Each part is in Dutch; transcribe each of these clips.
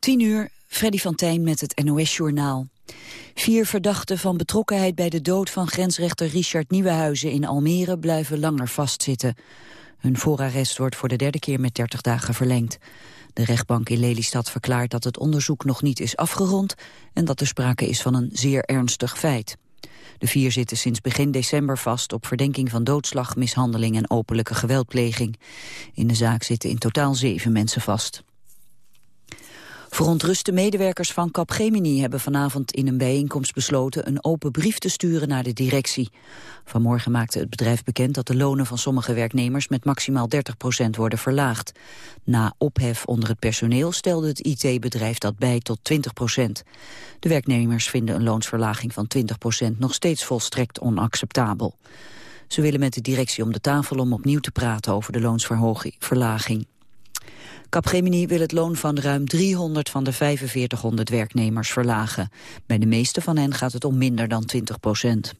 10 uur, Freddy van Tijn met het NOS-journaal. Vier verdachten van betrokkenheid bij de dood van grensrechter Richard Nieuwenhuizen in Almere blijven langer vastzitten. Hun voorarrest wordt voor de derde keer met 30 dagen verlengd. De rechtbank in Lelystad verklaart dat het onderzoek nog niet is afgerond en dat er sprake is van een zeer ernstig feit. De vier zitten sinds begin december vast op verdenking van doodslag, mishandeling en openlijke geweldpleging. In de zaak zitten in totaal zeven mensen vast. Verontruste medewerkers van Capgemini hebben vanavond in een bijeenkomst besloten een open brief te sturen naar de directie. Vanmorgen maakte het bedrijf bekend dat de lonen van sommige werknemers met maximaal 30% worden verlaagd. Na ophef onder het personeel stelde het IT-bedrijf dat bij tot 20% De werknemers vinden een loonsverlaging van 20% nog steeds volstrekt onacceptabel. Ze willen met de directie om de tafel om opnieuw te praten over de loonsverlaging. Capgemini wil het loon van ruim 300 van de 4500 werknemers verlagen. Bij de meeste van hen gaat het om minder dan 20 procent.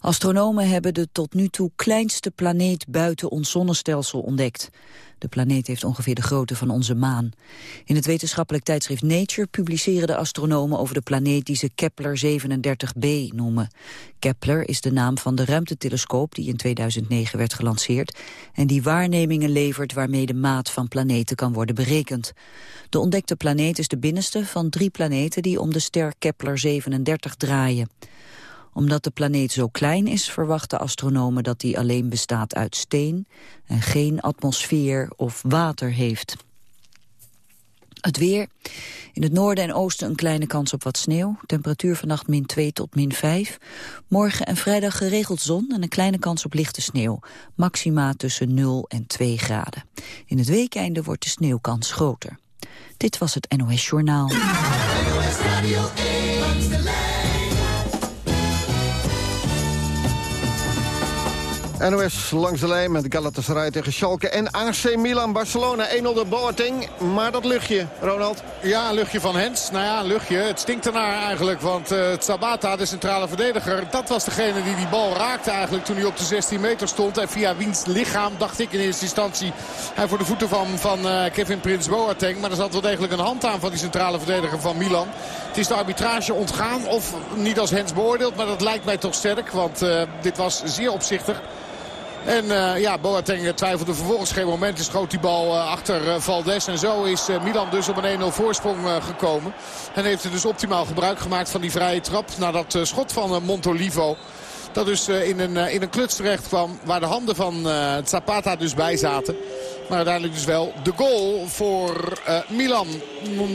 Astronomen hebben de tot nu toe kleinste planeet buiten ons zonnestelsel ontdekt. De planeet heeft ongeveer de grootte van onze maan. In het wetenschappelijk tijdschrift Nature publiceren de astronomen over de planeet die ze Kepler 37b noemen. Kepler is de naam van de ruimtetelescoop die in 2009 werd gelanceerd en die waarnemingen levert waarmee de maat van planeten kan worden berekend. De ontdekte planeet is de binnenste van drie planeten die om de ster Kepler 37 draaien omdat de planeet zo klein is, verwachten astronomen dat die alleen bestaat uit steen en geen atmosfeer of water heeft. Het weer. In het noorden en oosten een kleine kans op wat sneeuw. Temperatuur vannacht min 2 tot min 5. Morgen en vrijdag geregeld zon en een kleine kans op lichte sneeuw. Maxima tussen 0 en 2 graden. In het weekeinde wordt de sneeuwkans groter. Dit was het NOS Journaal. Langs de lijn met Galatasaray tegen Schalke en AC Milan Barcelona 1-0 de Boateng. Maar dat luchtje, Ronald. Ja, luchtje van Hens. Nou ja, luchtje. Het stinkt ernaar eigenlijk. Want uh, Sabata, de centrale verdediger, dat was degene die die bal raakte eigenlijk toen hij op de 16 meter stond. En via wiens lichaam, dacht ik in eerste instantie, hij voor de voeten van, van uh, Kevin Prins Boateng. Maar er zat wel degelijk een hand aan van die centrale verdediger van Milan. Het is de arbitrage ontgaan of niet als Hens beoordeeld. Maar dat lijkt mij toch sterk, want uh, dit was zeer opzichtig. En uh, ja, Boateng twijfelde vervolgens geen moment. Is schoot die bal uh, achter Valdes. En zo is Milan dus op een 1-0 voorsprong gekomen. En heeft er dus optimaal gebruik gemaakt van die vrije trap. Na dat schot van Montolivo. Dat dus in, een, in een kluts terecht kwam. Waar de handen van Zapata dus bij zaten. Maar uiteindelijk dus wel de goal voor uh, Milan.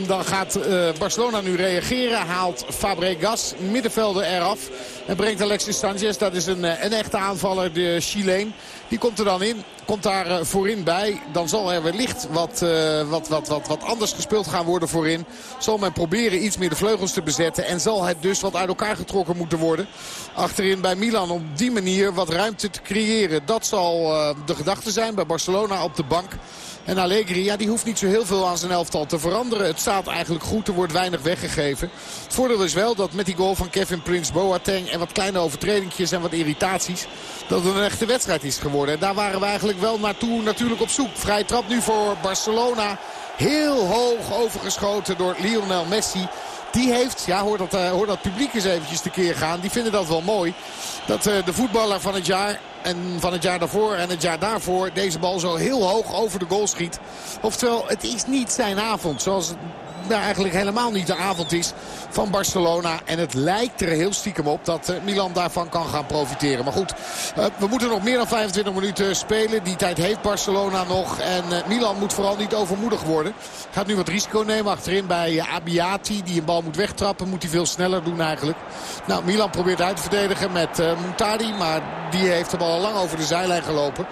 Dan gaat uh, Barcelona nu reageren. Haalt Fabregas, middenvelder eraf. En brengt Alexis Sanchez. Dat is een, een echte aanvaller, de Chileen. Die komt er dan in. Komt daar uh, voorin bij. Dan zal er wellicht wat, uh, wat, wat, wat, wat anders gespeeld gaan worden voorin. Zal men proberen iets meer de vleugels te bezetten. En zal het dus wat uit elkaar getrokken moeten worden. Achterin bij Milan om die manier wat ruimte te creëren. Dat zal uh, de gedachte zijn bij Barcelona op de bank. En Allegri, ja, die hoeft niet zo heel veel aan zijn elftal te veranderen. Het staat eigenlijk goed, er wordt weinig weggegeven. Het voordeel is wel dat met die goal van Kevin Prince Boateng... en wat kleine overtredingjes en wat irritaties... dat het een echte wedstrijd is geworden. En daar waren we eigenlijk wel naartoe natuurlijk op zoek. Vrij trap nu voor Barcelona. Heel hoog overgeschoten door Lionel Messi. Die heeft, ja hoor dat, uh, hoor dat publiek eens eventjes tekeer gaan. Die vinden dat wel mooi. Dat uh, de voetballer van het jaar en van het jaar daarvoor en het jaar daarvoor deze bal zo heel hoog over de goal schiet. Oftewel, het is niet zijn avond. Zoals nou, eigenlijk helemaal niet de avond is van Barcelona. En het lijkt er heel stiekem op dat uh, Milan daarvan kan gaan profiteren. Maar goed, uh, we moeten nog meer dan 25 minuten spelen. Die tijd heeft Barcelona nog. En uh, Milan moet vooral niet overmoedig worden. Gaat nu wat risico nemen achterin bij Abiati. Die een bal moet wegtrappen. Moet hij veel sneller doen eigenlijk. Nou, Milan probeert uit te verdedigen met Montari. Maar die heeft de bal al lang over de zijlijn gelopen.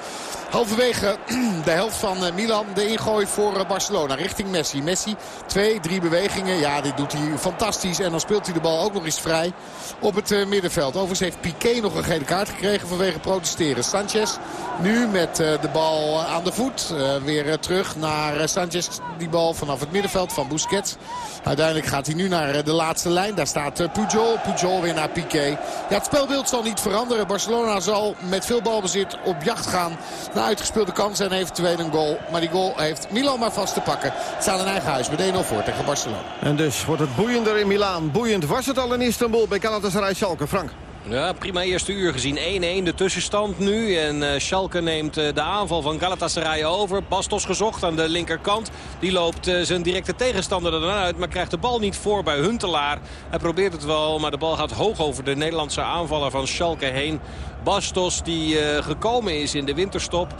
Halverwege de helft van eh, Milan. De ingooi voor eh, Barcelona richting Messi. Messi, twee, drie bewegingen. Ja, dit doet hij fantastisch. En dan speelt hij de bal ook nog eens vrij op het uh, middenveld. Overigens heeft Piqué nog een gele kaart gekregen vanwege protesteren. Sanchez nu met de bal aan de voet. Weer terug naar Sanchez. Die bal vanaf het middenveld van Busquets. Uiteindelijk gaat hij nu naar de laatste lijn. Daar staat Pujol. Pujol weer naar Piqué. Ja, het spelbeeld zal niet veranderen. Barcelona zal met veel balbezit op jacht gaan uitgespeelde kans en eventueel een goal. Maar die goal heeft Milan maar vast te pakken. Het staat in eigen huis met 1-0 voor tegen Barcelona. En dus wordt het boeiender in Milaan. Boeiend was het al in Istanbul bij Galatasaray Schalke. Frank. Ja, prima eerste uur gezien. 1-1 de tussenstand nu. En uh, Schalke neemt uh, de aanval van Galatasaray over. Bastos gezocht aan de linkerkant. Die loopt uh, zijn directe tegenstander er dan uit. Maar krijgt de bal niet voor bij Huntelaar. Hij probeert het wel, maar de bal gaat hoog over de Nederlandse aanvaller van Schalke heen. Bastos die gekomen is in de winterstop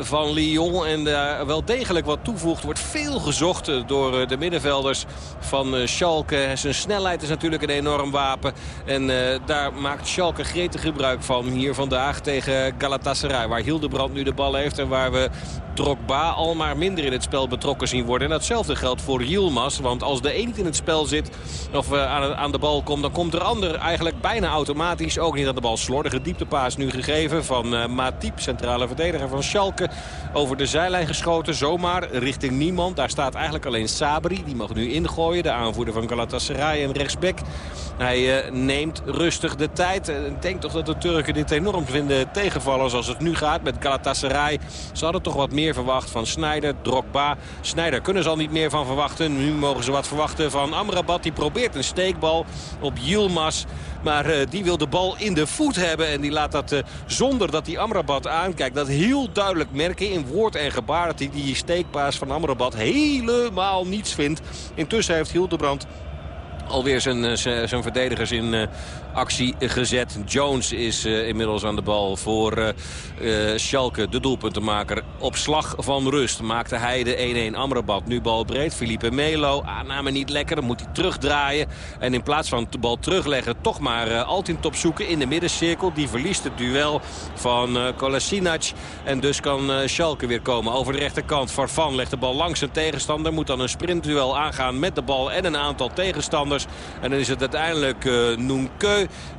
van Lyon. En daar wel degelijk wat toevoegt. Wordt veel gezocht door de middenvelders van Schalke. Zijn snelheid is natuurlijk een enorm wapen. En daar maakt Schalke gretig gebruik van hier vandaag tegen Galatasaray. Waar Hildebrand nu de bal heeft en waar we Drogba al maar minder in het spel betrokken zien worden. En datzelfde geldt voor Yilmaz. Want als de een in het spel zit of aan, aan, de bal komt... dan komt er ander eigenlijk bijna automatisch ook niet aan de bal. Slordige dieptepaas nu gegeven van uh, Matip, centrale verdediger van Schalke. Over de zijlijn geschoten, zomaar, richting niemand. Daar staat eigenlijk alleen Sabri. Die mag nu ingooien, de aanvoerder van Galatasaray en rechtsback. Hij uh, neemt rustig de tijd. Ik denk toch dat de Turken dit enorm vinden tegenvallen zoals het nu gaat met Galatasaray. Ze hadden toch wat meer verwacht van Snijder, Drogba. Snijder kunnen ze al niet meer van verwachten. Nu mogen ze wat verwachten van Amrabat. Die probeert een steekbal op Yilmaz. Maar die wil de bal in de voet hebben. En die laat dat uh, zonder dat hij Amrabat aankijkt. Dat heel duidelijk merken in woord en gebaar. Dat hij die steekpaas van Amrabat helemaal niets vindt. Intussen heeft Hildebrand alweer zijn, eh, zijn verdedigers in actie gezet. Jones is uh, inmiddels aan de bal voor uh, Schalke, de doelpuntenmaker. Op slag van rust maakte hij de 1-1 Amrabat. Nu bal breed, Felipe Melo. Aanname niet lekker, dan moet hij terugdraaien. En in plaats van de bal terugleggen, toch maar uh, Altintop zoeken in de middencirkel. Die verliest het duel van uh, Kolasinac. En dus kan uh, Schalke weer komen over de rechterkant. Farfan legt de bal langs zijn tegenstander. Moet dan een sprintduel aangaan met de bal en een aantal tegenstanders. En dan is het uiteindelijk uh,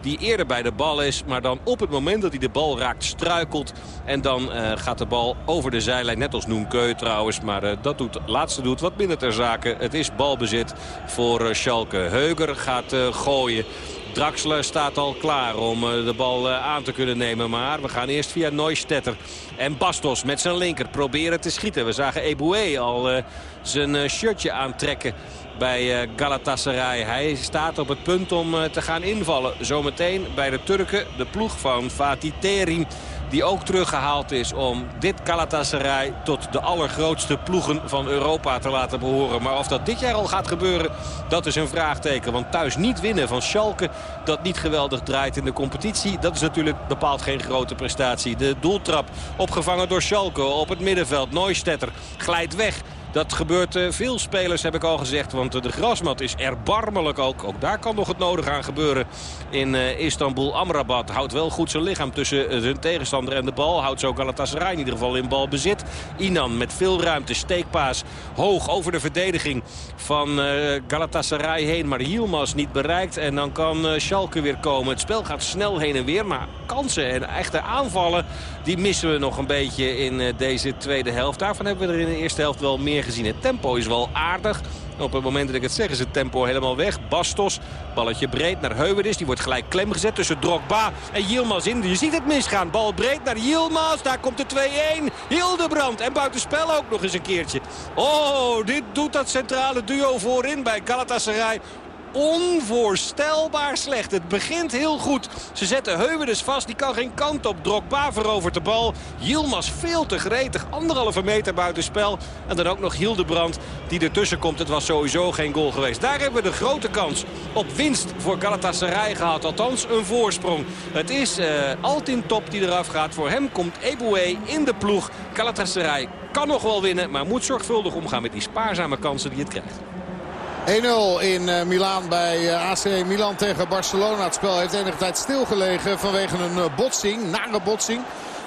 Die eerder bij de bal is. Maar dan op het moment dat hij de bal raakt struikelt. En dan uh, gaat de bal over de zijlijn. Net als Noenkeu trouwens. Maar uh, dat doet, laatste doet wat minder ter zake. Het is balbezit voor uh, Schalke. Heuger gaat gooien. Draxler staat al klaar om de bal aan te kunnen nemen. Maar we gaan eerst via Neustetter. En Bastos met zijn linker proberen te schieten. We zagen Eboué al zijn shirtje aantrekken bij Galatasaray. Hij staat op het punt om te gaan invallen. Zometeen bij de Turken de ploeg van Fatih Terim. Die ook teruggehaald is om dit Galatasaray tot de allergrootste ploegen van Europa te laten behoren. Maar of dat dit jaar al gaat gebeuren, dat is een vraagteken. Want thuis niet winnen van Schalke, dat niet geweldig draait in de competitie. Dat is natuurlijk bepaald geen grote prestatie. De doeltrap opgevangen door Schalke op het middenveld. Neustetter glijdt weg. Dat gebeurt uh, veel spelers, heb ik al gezegd. Want uh, de grasmat is erbarmelijk ook. Ook daar kan nog het nodige aan gebeuren in uh, Istanbul. Amrabat houdt wel goed zijn lichaam tussen zijn tegenstander en de bal. Houdt zo Galatasaray in ieder geval in balbezit. Inan met veel ruimte. Steekpaas hoog over de verdediging van Galatasaray heen. Maar Hielmas niet bereikt. En dan kan Schalke weer komen. Het spel gaat snel heen en weer. Maar kansen en echte aanvallen die missen we nog een beetje in deze tweede helft. Daarvan hebben we er in de eerste helft wel meer gezien. Het tempo is wel aardig. Op het moment dat ik het zeg is het tempo helemaal weg. Bastos, balletje breed naar Heuweris. Die wordt gelijk klem gezet tussen Drogba en Yilmaz in. Je ziet het misgaan. Bal breed naar Yilmaz. Daar komt de 2-1. Hildebrand. En buitenspel ook nog eens een keertje. Oh, dit doet dat centrale duo voorin bij Galatasaray onvoorstelbaar slecht. Het begint heel goed. Ze zetten Heuwedes vast. Die kan geen kant op. Drogba verovert de bal. Yilmaz veel te gretig. Anderhalve meter buitenspel. En dan ook nog Hildebrand die ertussen komt. Het was sowieso geen goal geweest. Daar hebben we de grote kans op winst voor Galatasaray gehad. Althans een voorsprong. Het is uh, Altin Top die eraf gaat. Voor hem komt Eboué in de ploeg. Galatasaray kan nog wel winnen. Maar moet zorgvuldig omgaan met die spaarzame kansen die het krijgt. 1-0 in uh, Milaan bij uh, AC Milan tegen Barcelona. Het spel heeft enige tijd stilgelegen vanwege een uh, botsing, nare botsing.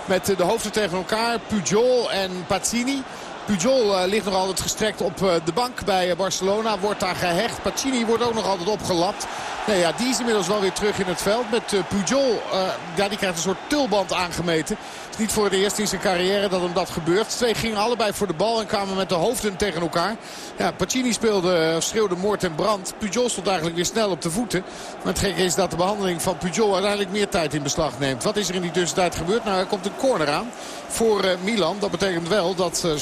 Met de hoofden tegen elkaar, Pujol en Pazzini. Pujol ligt nog altijd gestrekt op de bank bij Barcelona. Wordt daar gehecht. Pacini wordt ook nog altijd opgelapt. Nee, ja, die is inmiddels wel weer terug in het veld. Met Pujol, ja, die krijgt een soort tulband aangemeten. Het is niet voor het eerst in zijn carrière dat hem dat gebeurt. Twee gingen allebei voor de bal en kwamen met de hoofden tegen elkaar. Ja, Pacini speelde, schreeuwde moord en brand. Pujol stond eigenlijk weer snel op de voeten. Maar het gekke is dat de behandeling van Pujol uiteindelijk meer tijd in beslag neemt. Wat is er in die tussentijd gebeurd? Nou, er komt een corner aan voor Milan. Dat betekent wel dat uh,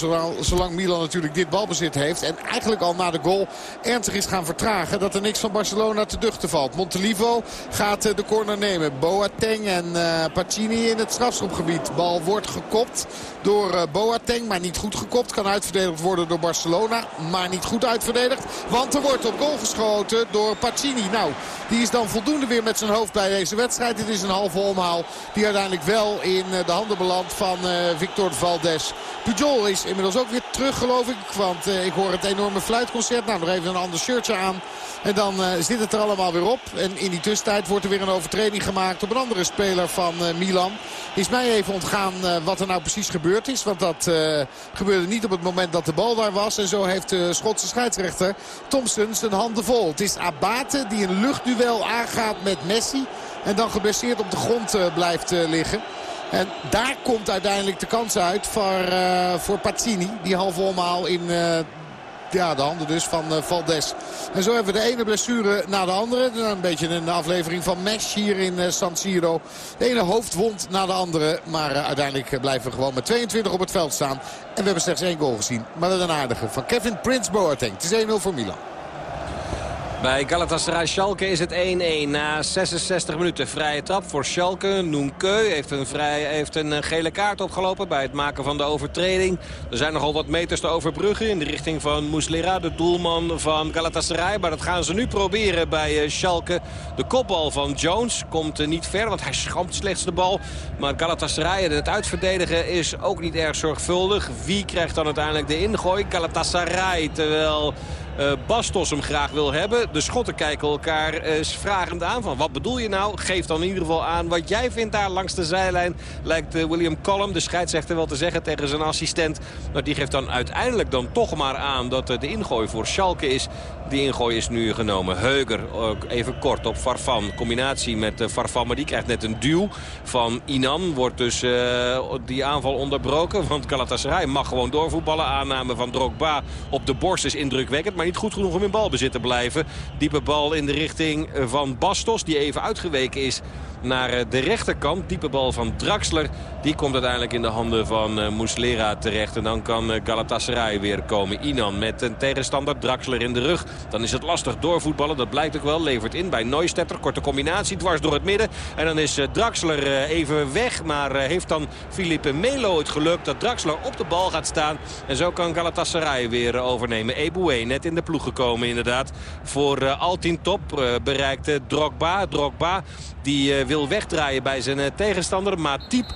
zolang, Milan natuurlijk dit balbezit heeft... en eigenlijk al na de goal ernstig is gaan vertragen... dat er niks van Barcelona te duchten valt. Montelivo gaat uh, de corner nemen. Boateng en Pacini in het strafschopgebied. Bal wordt gekopt door Boateng, maar niet goed gekopt. Kan uitverdedigd worden door Barcelona, maar niet goed uitverdedigd. Want er wordt op goal geschoten door Pacini. Nou, die is dan voldoende weer met zijn hoofd bij deze wedstrijd. Dit is een halve omhaal die uiteindelijk wel in de handen belandt van Victor Valdes. Pujol is inmiddels ook weer terug geloof ik. Want ik hoor het enorme fluitconcert. Nou, nog even een ander shirtje aan. En dan uh, zit het er allemaal weer op. En in die tussentijd wordt er weer een overtreding gemaakt op een andere speler van uh, Milan. Is mij even ontgaan wat er nou precies gebeurd is. Want dat gebeurde niet op het moment dat de bal daar was. En zo heeft de Schotse scheidsrechter Thompson zijn handen vol. Het is Abate die een luchtduel aangaat met Messi. En dan geblesseerd op de grond blijft liggen. En daar komt uiteindelijk de kans uit voor, uh, voor Pazzini. Die halve omhaal in uh, ja, de handen dus van uh, Valdes. En zo hebben we de ene blessure na de andere. Een beetje een aflevering van Mesh hier in San Siro. De ene hoofdwond na de andere. Maar uiteindelijk blijven we gewoon met 22 op het veld staan. En we hebben slechts één goal gezien. Maar dat is een aardige van Kevin Prince Boateng. Het is 1-0 voor Milan. Bij Galatasaray Schalke is het 1-1 na 66 minuten. Vrije trap voor Schalke. Noenkeu heeft een, heeft een eh, gele kaart opgelopen bij het maken van de overtreding. Er zijn nogal wat meters te overbruggen in de richting van Muslera, de doelman van Galatasaray. Maar dat gaan ze nu proberen bij eh, Schalke. De kopbal van Jones komt eh, niet ver, want hij schampt slechts de bal. Maar Galatasaray, het uitverdedigen is ook niet erg zorgvuldig. Wie krijgt dan uiteindelijk de ingooi? Galatasaray, terwijl Bastos hem graag wil hebben. De Schotten kijken elkaar uh, vragend aan van wat bedoel je nou? Geef dan in ieder geval aan wat jij vindt daar langs de zijlijn. Lijkt uh, William Collum, de scheidsrechter, wel te zeggen tegen zijn assistent. Maar die geeft dan uiteindelijk dan toch maar aan dat de ingooi voor Schalke is. Die ingooi is nu genomen. Heuger even kort op Farfan. Combinatie met Farfan, maar die krijgt net een duw van Inan. Wordt dus die aanval onderbroken. Want Galatasaray mag gewoon doorvoetballen. Aanname van Drogba op de borst is indrukwekkend niet goed genoeg om in balbezit te blijven. Diepe bal in de richting van Bastos die even uitgeweken is naar eh, de rechterkant. Diepe bal van Draxler. Die komt uiteindelijk in de handen van uh, Muslera terecht. En dan kan uh, Galatasaray weer komen. Inan met een tegenstander. Draxler in de rug. Dan is het lastig doorvoetballen. Dat blijkt ook wel. Levert in bij Neustetter. Korte combinatie dwars door het midden. En dan is Draxler even weg. Maar heeft dan Felipe Melo het geluk dat Draxler op de bal gaat staan. En zo kan Galatasaray weer overnemen. Eboué net in de ploeg gekomen inderdaad. Voor Altin Top bereikt Drogba. Drogba die wil wegdraaien bij zijn eh, tegenstander. Maar Tiep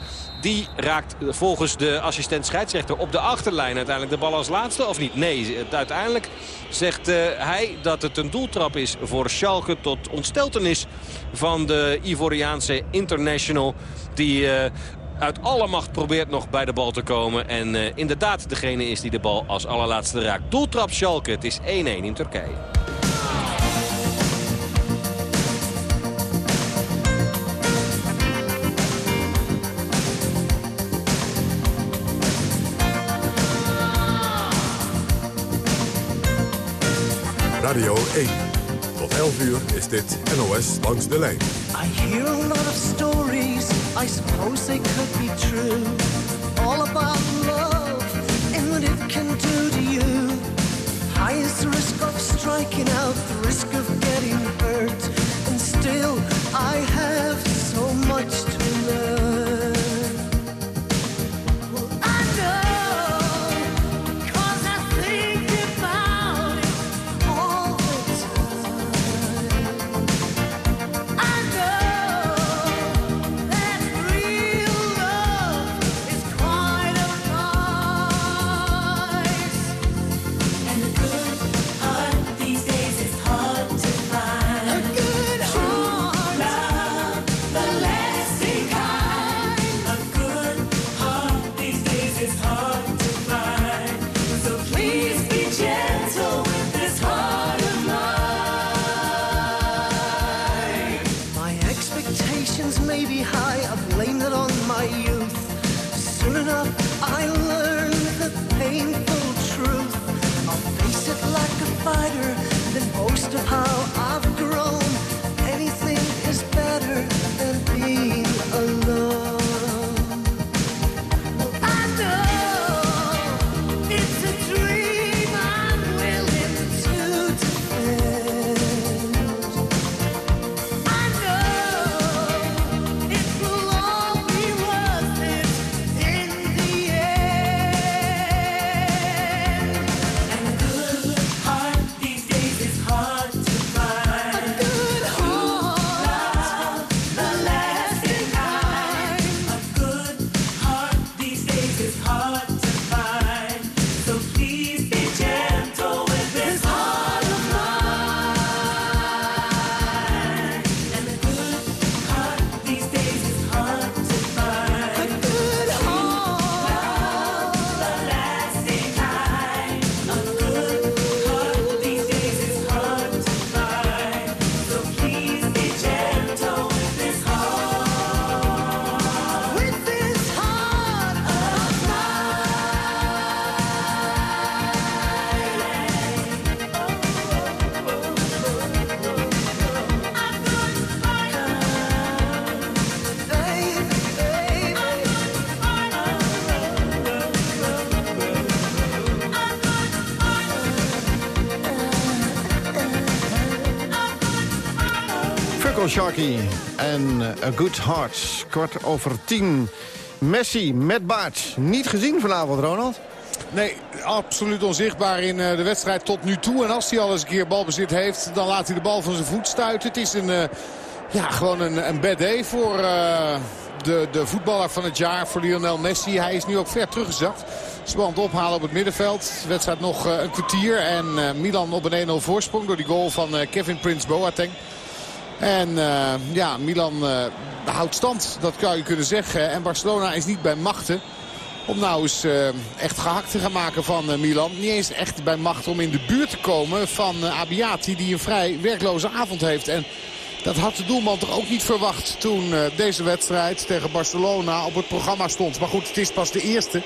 die raakt volgens de assistent scheidsrechter op de achterlijn uiteindelijk de bal als laatste. Of niet? Nee, uiteindelijk zegt uh, hij dat het een doeltrap is voor Schalke tot ontsteltenis van de Ivoriaanse international. Die uit alle macht probeert nog bij de bal te komen. En inderdaad degene is die de bal als allerlaatste raakt. Doeltrap Schalke, het is 1-1 in Turkije. Radio 1. Tot 11 uur is dit NOS langs de lijn. I hear a lot of stories, I suppose they could be true. All about love and what it can do to you. High is the risk of striking out, the risk of getting hurt. And still I have so much to En A Good Heart. Kwart over tien. Messi met baard. Niet gezien vanavond, Ronald? Nee, absoluut onzichtbaar in eh, de wedstrijd tot nu toe. En als hij al eens een keer balbezit heeft, dan laat hij de bal van zijn voet stuiten. Het is een, uh, ja, gewoon een, een bad day voor uh, de, de voetballer van het jaar, voor Lionel Messi. Hij is nu ook ver teruggezakt. Spannend ophalen op het middenveld. De wedstrijd nog een kwartier. En Milan op een 1-0 voorsprong door die goal van Kevin Prince Boateng. En uh, ja, Milan uh, houdt stand, dat kan je kunnen zeggen. En Barcelona is niet bij machten om nou eens uh, echt gehakt te gaan maken van Milan. Niet eens echt bij macht om in de buurt te komen van Abiati die een vrij werkloze avond heeft. En dat had de doelman toch ook niet verwacht toen deze wedstrijd tegen Barcelona op het programma stond. Maar goed, het is pas de eerste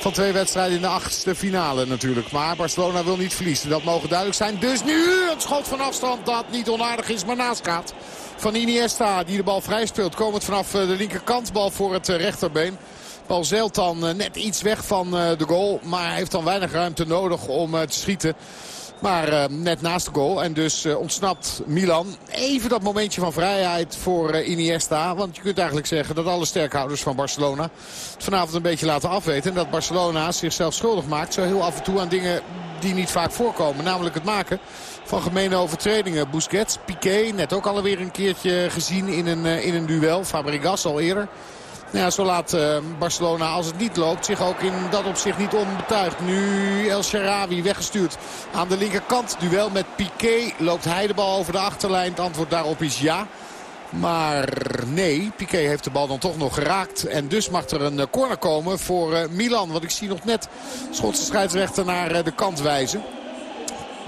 van twee wedstrijden in de achtste finale natuurlijk. Maar Barcelona wil niet verliezen. Dat mogen duidelijk zijn. Dus nu het schot van afstand dat niet onaardig is, maar naast gaat. Van Iniesta die de bal vrij speelt. Komend vanaf eh, de linkerkant. Bal voor het eh, rechterbeen. Bal zeilt dan eh, net iets weg van de goal. Maar heeft dan weinig ruimte nodig om te schieten. Maar uh, net naast de goal. En dus uh, ontsnapt Milan. Even dat momentje van vrijheid voor uh, Iniesta. Want je kunt eigenlijk zeggen dat alle sterkhouders van Barcelona... het vanavond een beetje laten afweten. En dat Barcelona zichzelf schuldig maakt. Zo heel af en toe aan dingen die niet vaak voorkomen. Namelijk het maken van gemene overtredingen. Busquets, Piqué, net ook alweer een keertje gezien in een, in een duel. Fabregas al eerder. Nou zo laat uh, Barcelona, als het niet loopt, zich ook in dat opzicht niet onbetuigd. Nu El Sharawi weggestuurd aan de linkerkant. Duel met Piqué. Loopt hij de bal over de achterlijn? Het antwoord daarop is ja. Maar nee, Piqué heeft de bal dan toch nog geraakt. En dus mag er een eh, corner komen voor uh, Milan. Want ik zie nog net Schotse scheidsrechter naar de kant wijzen.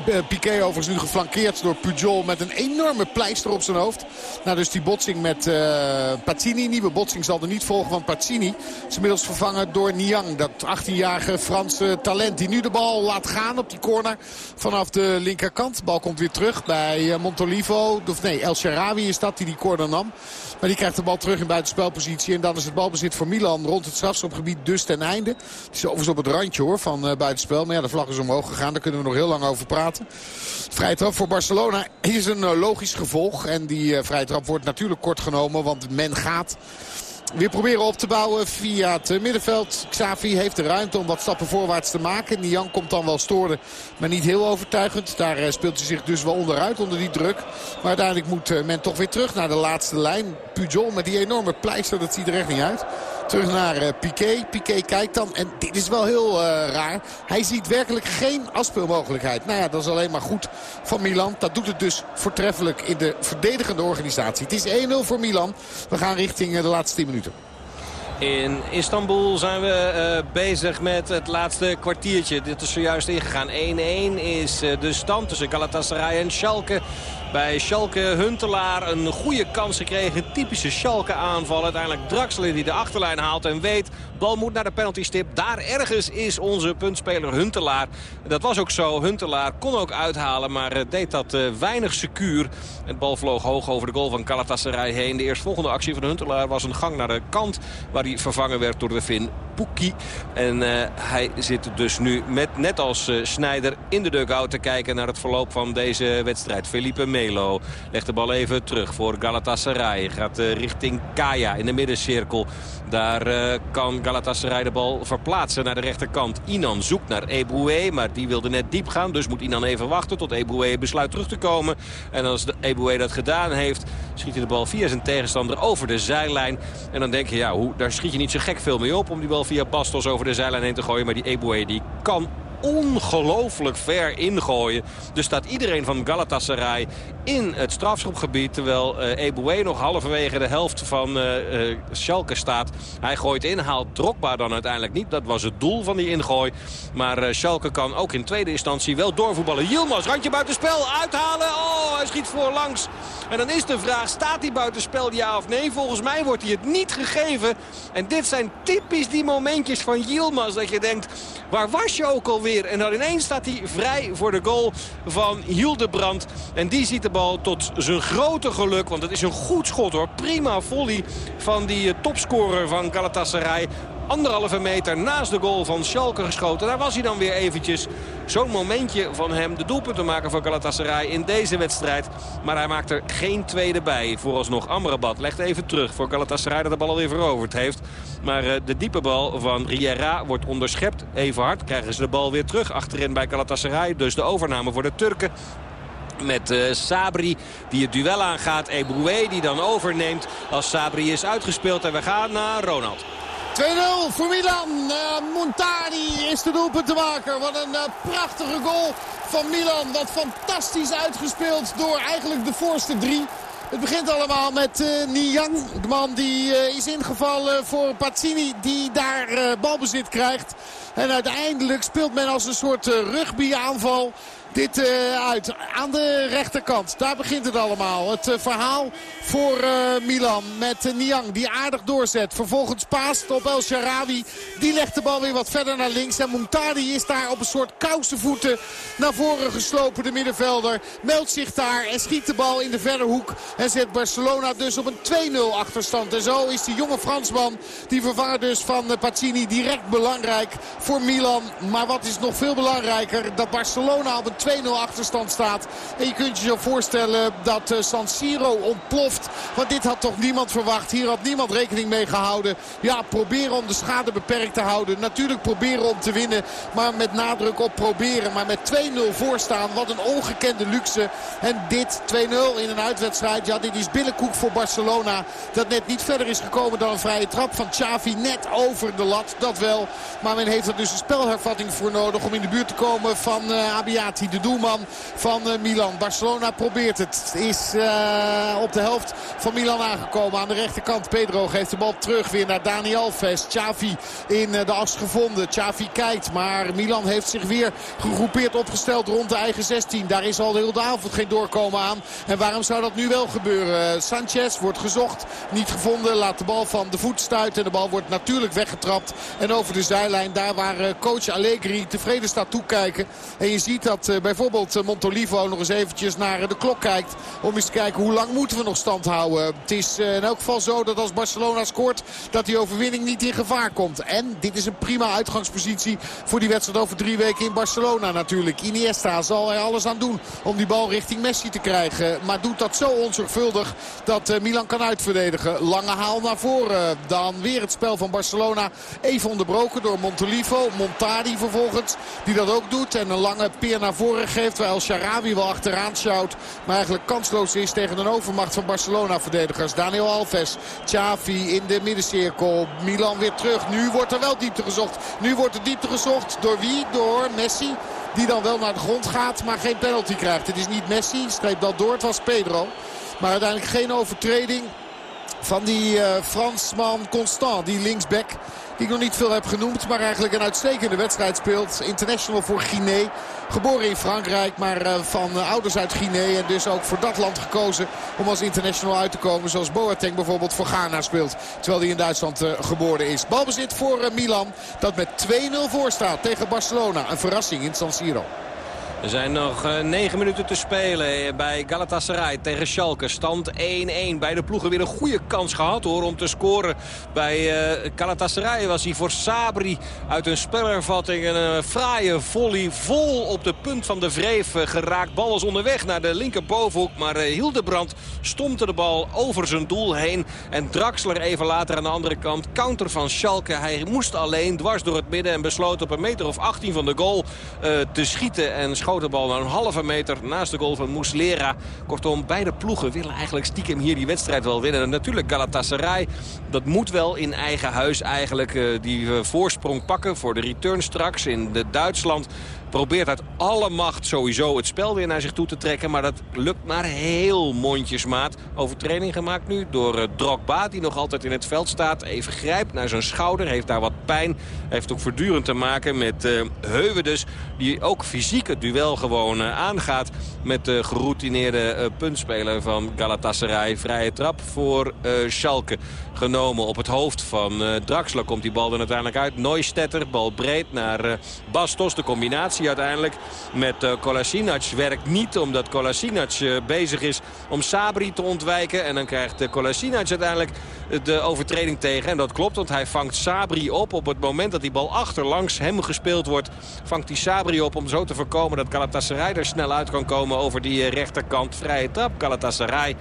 Eh, Piqué overigens nu geflankeerd door Pujol met een enorme pleister op zijn hoofd. Nou, dus die botsing met uh, Pazzini. Nieuwe botsing zal er niet volgen, want Pazzini is inmiddels vervangen door Niang. Dat 18-jarige Franse talent die nu de bal laat gaan op die corner vanaf de linkerkant. De bal komt weer terug bij eh, Montolivo. Of nee, El Sharawi is dat die die corner nam. Maar die krijgt de bal terug in buitenspelpositie. En dan is het balbezit voor Milan rond het strafschopgebied dus ten einde. Het is overigens op het randje hoor van uh, buitenspel. Maar ja, de vlag is omhoog gegaan. Daar kunnen we nog heel lang over praten. Vrije trap voor Barcelona is een uh, logisch gevolg. En die uh, vrije trap wordt natuurlijk kort genomen. Want men gaat weer proberen op te bouwen via het middenveld. Xavi heeft de ruimte om wat stappen voorwaarts te maken. Nian komt dan wel storen, maar niet heel overtuigend. Daar eh, speelt hij zich dus wel onderuit onder die druk. Maar uiteindelijk moet eh, men toch weer terug naar de laatste lijn. Pujol met die enorme pleister, dat ziet er echt niet uit. Terug naar uh, Piqué. Piqué kijkt dan. En dit is wel heel uh, raar. Hij ziet werkelijk geen afspeelmogelijkheid. Nou ja, dat is alleen maar goed van Milan. Dat doet het dus voortreffelijk in de verdedigende organisatie. Het is 1-0 voor Milan. We gaan richting de laatste 10 minuten. In Istanbul zijn we bezig met het laatste kwartiertje. Dit is zojuist ingegaan. 1-1 is de stand tussen Galatasaray en Schalke. Bij Schalke Huntelaar een goede kans gekregen. Typische Schalke aanval. Uiteindelijk Draxler die de achterlijn haalt en weet... bal moet naar de penaltystip. Daar ergens is onze puntspeler Huntelaar. Dat was ook zo. Huntelaar kon ook uithalen, maar eh, deed dat uh, weinig secuur. Het bal vloog hoog over de goal van Galatasaray heen. De eerstvolgende actie van Huntelaar was een gang naar de kant... waar hij vervangen werd door de Fin Poekie. En uh, hij zit dus nu met, net als uh, Snijder in de dugout te kijken... naar het verloop van deze wedstrijd. Felipe Melo legt de bal even terug voor Galatasaray. Gaat richting Kaya in de middencirkel. Daar kan Galatasaray de bal verplaatsen naar de rechterkant. Inan zoekt naar Eboué, maar die wilde net diep gaan. Dus moet Inan even wachten tot Eboué besluit terug te komen. En als Eboué dat gedaan heeft, schiet hij de bal via zijn tegenstander over de zijlijn. En dan denk je, ja, hoe, daar schiet je niet zo gek veel mee op om die bal via Bastos over de zijlijn heen te gooien. Maar die Eboué die kan ongelooflijk ver ingooien. Dus staat iedereen van Galatasaray in het strafschopgebied. Terwijl uh, Eboué nog halverwege de helft van uh, Schalke staat. Hij gooit in, haalt Drogba dan uiteindelijk niet. Dat was het doel van die ingooi. Maar Schalke kan ook in tweede instantie wel doorvoetballen. Yilmaz, randje buitenspel, uithalen. Oh, hij schiet voorlangs. En dan is de vraag, staat hij buitenspel ja of nee? Volgens mij wordt hij het niet gegeven. En dit zijn typisch die momentjes van Yilmaz. Dat je denkt, waar was je ook alweer? En dan ineens staat hij vrij voor de goal van Hildebrand. En die ziet de bal tot zijn grote geluk. Want het is een goed schot hoor. Prima volley van die topscorer van Galatasaray anderhalve meter naast de goal van Schalke geschoten. Daar was hij dan weer eventjes. Zo'n momentje van hem. De doelpunten maken voor Galatasaray in deze wedstrijd. Maar hij maakt er geen tweede bij. Vooralsnog Amrabat legt even terug voor Galatasaray dat de bal alweer veroverd heeft. Maar uh, de diepe bal van Riera wordt onderschept. Even hard krijgen ze de bal weer terug achterin bij Galatasaray. Dus de overname voor de Turken. Met uh, Sabri die het duel aangaat. Eboué die dan overneemt als Sabri is uitgespeeld. En we gaan naar Ronald. 2-0 voor Milan. Uh, Montari is de doelpuntenmaker. Wat een uh, prachtige goal van Milan. Wat fantastisch uitgespeeld door eigenlijk de voorste drie. Het begint allemaal met uh, Niang. De man die is ingevallen voor Pazzini. Die daar balbezit krijgt. En uiteindelijk speelt men als een soort rugby-aanval dit uh, uit aan de rechterkant. Daar begint het allemaal. Het uh, verhaal voor uh, Milan met Niang die aardig doorzet. Vervolgens paast op El Sharawi. Die legt de bal weer wat verder naar links. En Muntari is daar op een soort kousenvoeten naar voren geslopen. De middenvelder meldt zich daar en schiet de bal in de verre hoek. En zet Barcelona dus op een 2-0 achterstand. En zo is die jonge Fransman, die vervanger dus van Pacini, direct belangrijk voor Milan. Maar wat is nog veel belangrijker, dat Barcelona op een 2-0 achterstand staat. En je kunt je zo voorstellen dat uh, San Siro ontploft. Want dit had toch niemand verwacht. Hier had niemand rekening mee gehouden. Ja, proberen om de schade beperkt te houden. Natuurlijk proberen om te winnen. Maar met nadruk op proberen. Maar met 2-0 voorstaan. Wat een ongekende luxe. En dit 2-0 in een uitwedstrijd. Ja, dit is billenkoek voor Barcelona. Dat net niet verder is gekomen dan een vrije trap van Xavi. Net over de lat. Dat wel. Maar men heeft er dus een spelhervatting voor nodig. Om in de buurt te komen van uh, Abiati de doelman van uh, Milan. Barcelona probeert het. Is uh, op de helft van Milan aangekomen. Aan de rechterkant Pedro geeft de bal terug weer naar Dani Alves. Xavi in uh, de as gevonden. Xavi kijkt. Maar Milan heeft zich weer gegroepeerd opgesteld rond de eigen 16. Daar is al heel de avond geen doorkomen aan. En waarom zou dat nu wel gebeuren? Sanchez wordt gezocht. Niet gevonden. Laat de bal van de voet stuiten. En de bal wordt natuurlijk weggetrapt. En over de zijlijn. Daar waar coach Allegri tevreden staat toekijken. En je ziet dat bijvoorbeeld eh, Montolivo nog eens eventjes naar de klok kijkt. Om eens te kijken hoe lang moeten we nog stand houden. Het is eh, in elk geval zo dat als Barcelona scoort dat die overwinning niet in gevaar komt. En dit is een prima uitgangspositie voor die wedstrijd over drie weken in Barcelona natuurlijk. Iniesta zal er alles aan doen om die bal richting Messi te krijgen. Maar doet dat zo onzorgvuldig dat eh, Milan kan uitverdedigen. Lange haal naar voren. Dan weer het spel van Barcelona even onderbroken door Montolivo. Montari vervolgens die dat ook doet. En een lange peer naar voren geeft. Terwijl Sharabi wel achteraan sjouwt. Maar eigenlijk kansloos is tegen een overmacht van Barcelona-verdedigers. Daniel Alves, Xavi in de middencirkel. Milan weer terug. Nu wordt er wel diepte gezocht. Nu wordt er diepte gezocht. Door wie? Door Messi. Die dan wel naar de grond gaat, maar geen penalty krijgt. Het is niet Messi, streep dat door. Het was Pedro. Maar uiteindelijk geen overtreding van die uh, Fransman Constant, die linksback. Die ik nog niet veel heb genoemd, maar eigenlijk een uitstekende wedstrijd speelt. International voor Guinea. Geboren in Frankrijk, maar uh, van uh, ouders uit Guinea. En dus ook voor dat land gekozen om als international uit te komen. Zoals Boateng bijvoorbeeld voor Ghana speelt. Terwijl hij in Duitsland geboren is. Balbezit voor Milan dat met 2-0 voor staat tegen Barcelona. Een verrassing in San Siro. Er zijn nog uh, negen minuten te spelen bij Galatasaray tegen Schalke. Stand 1-1. Beide ploegen weer een goede kans gehad hoor om te scoren. Bij uh, Galatasaray was hij voor Sabri uit een spelervatting. Een fraaie volley vol op de punt van de vreef geraakt. Bal was onderweg naar de linkerbovenhoek. Maar Hildebrand stompte de bal over zijn doel heen. En Draxler even later aan de andere kant. Counter van Schalke. Hij moest alleen dwars door het midden en besloot op een meter of 18 van de goal te schieten. En bal naar een halve meter naast de goal van Muslera. Kortom, beide ploegen willen eigenlijk stiekem hier die wedstrijd wel winnen. En natuurlijk Galatasaray, dat moet wel in eigen huis eigenlijk uh, die uh, voorsprong pakken voor de return straks in de Duitsland. Probeert uit alle macht sowieso het spel weer naar zich toe te trekken. Maar dat lukt maar heel mondjesmaat. Overtreding gemaakt nu door uh, Drogba. Die nog altijd in het veld staat. Even grijpt naar zijn schouder. Heeft daar wat pijn. Heeft ook voortdurend te maken met uh, Heuwe dus. Die ook fysiek het duel gewoon uh, aangaat. Met de geroutineerde puntspeler van Galatasaray. Vrije trap voor Schalke. Genomen op het hoofd van Draxler komt die bal er uiteindelijk uit. Neustetter, bal breed naar Bastos. De combinatie uiteindelijk met Kolasinac werkt niet. Omdat Kolasinac bezig is om Sabri te ontwijken. En dan krijgt Kolasinac uiteindelijk de overtreding tegen. En dat klopt, want hij vangt Sabri op. Op het moment dat die bal achterlangs hem gespeeld wordt... vangt hij Sabri op om zo te voorkomen dat Galatasaray er snel uit kan komen... over die rechterkant. Vrije trap, Galatasaray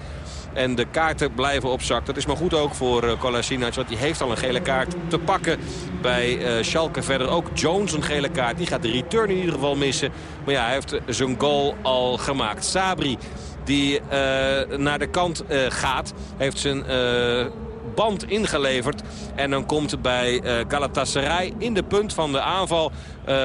en de kaarten blijven op zak. Dat is maar goed ook voor uh, Kolasinac. Want die heeft al een gele kaart te pakken bij uh, Schalke. Verder ook Jones een gele kaart. Die gaat de return in ieder geval missen. Maar ja, hij heeft zijn goal al gemaakt. Sabri die naar de kant gaat. Heeft zijn band ingeleverd. En dan komt bij uh, Galatasaray in de punt van de aanval uh,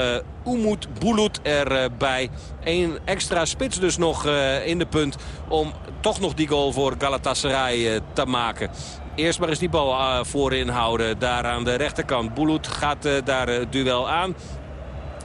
Umut Bulut erbij. Een extra spits dus nog uh, in de punt om toch nog die goal voor Galatasaray te maken. Eerst maar eens die bal voorin houden. Daar aan de rechterkant. Bulut gaat daar het duel aan.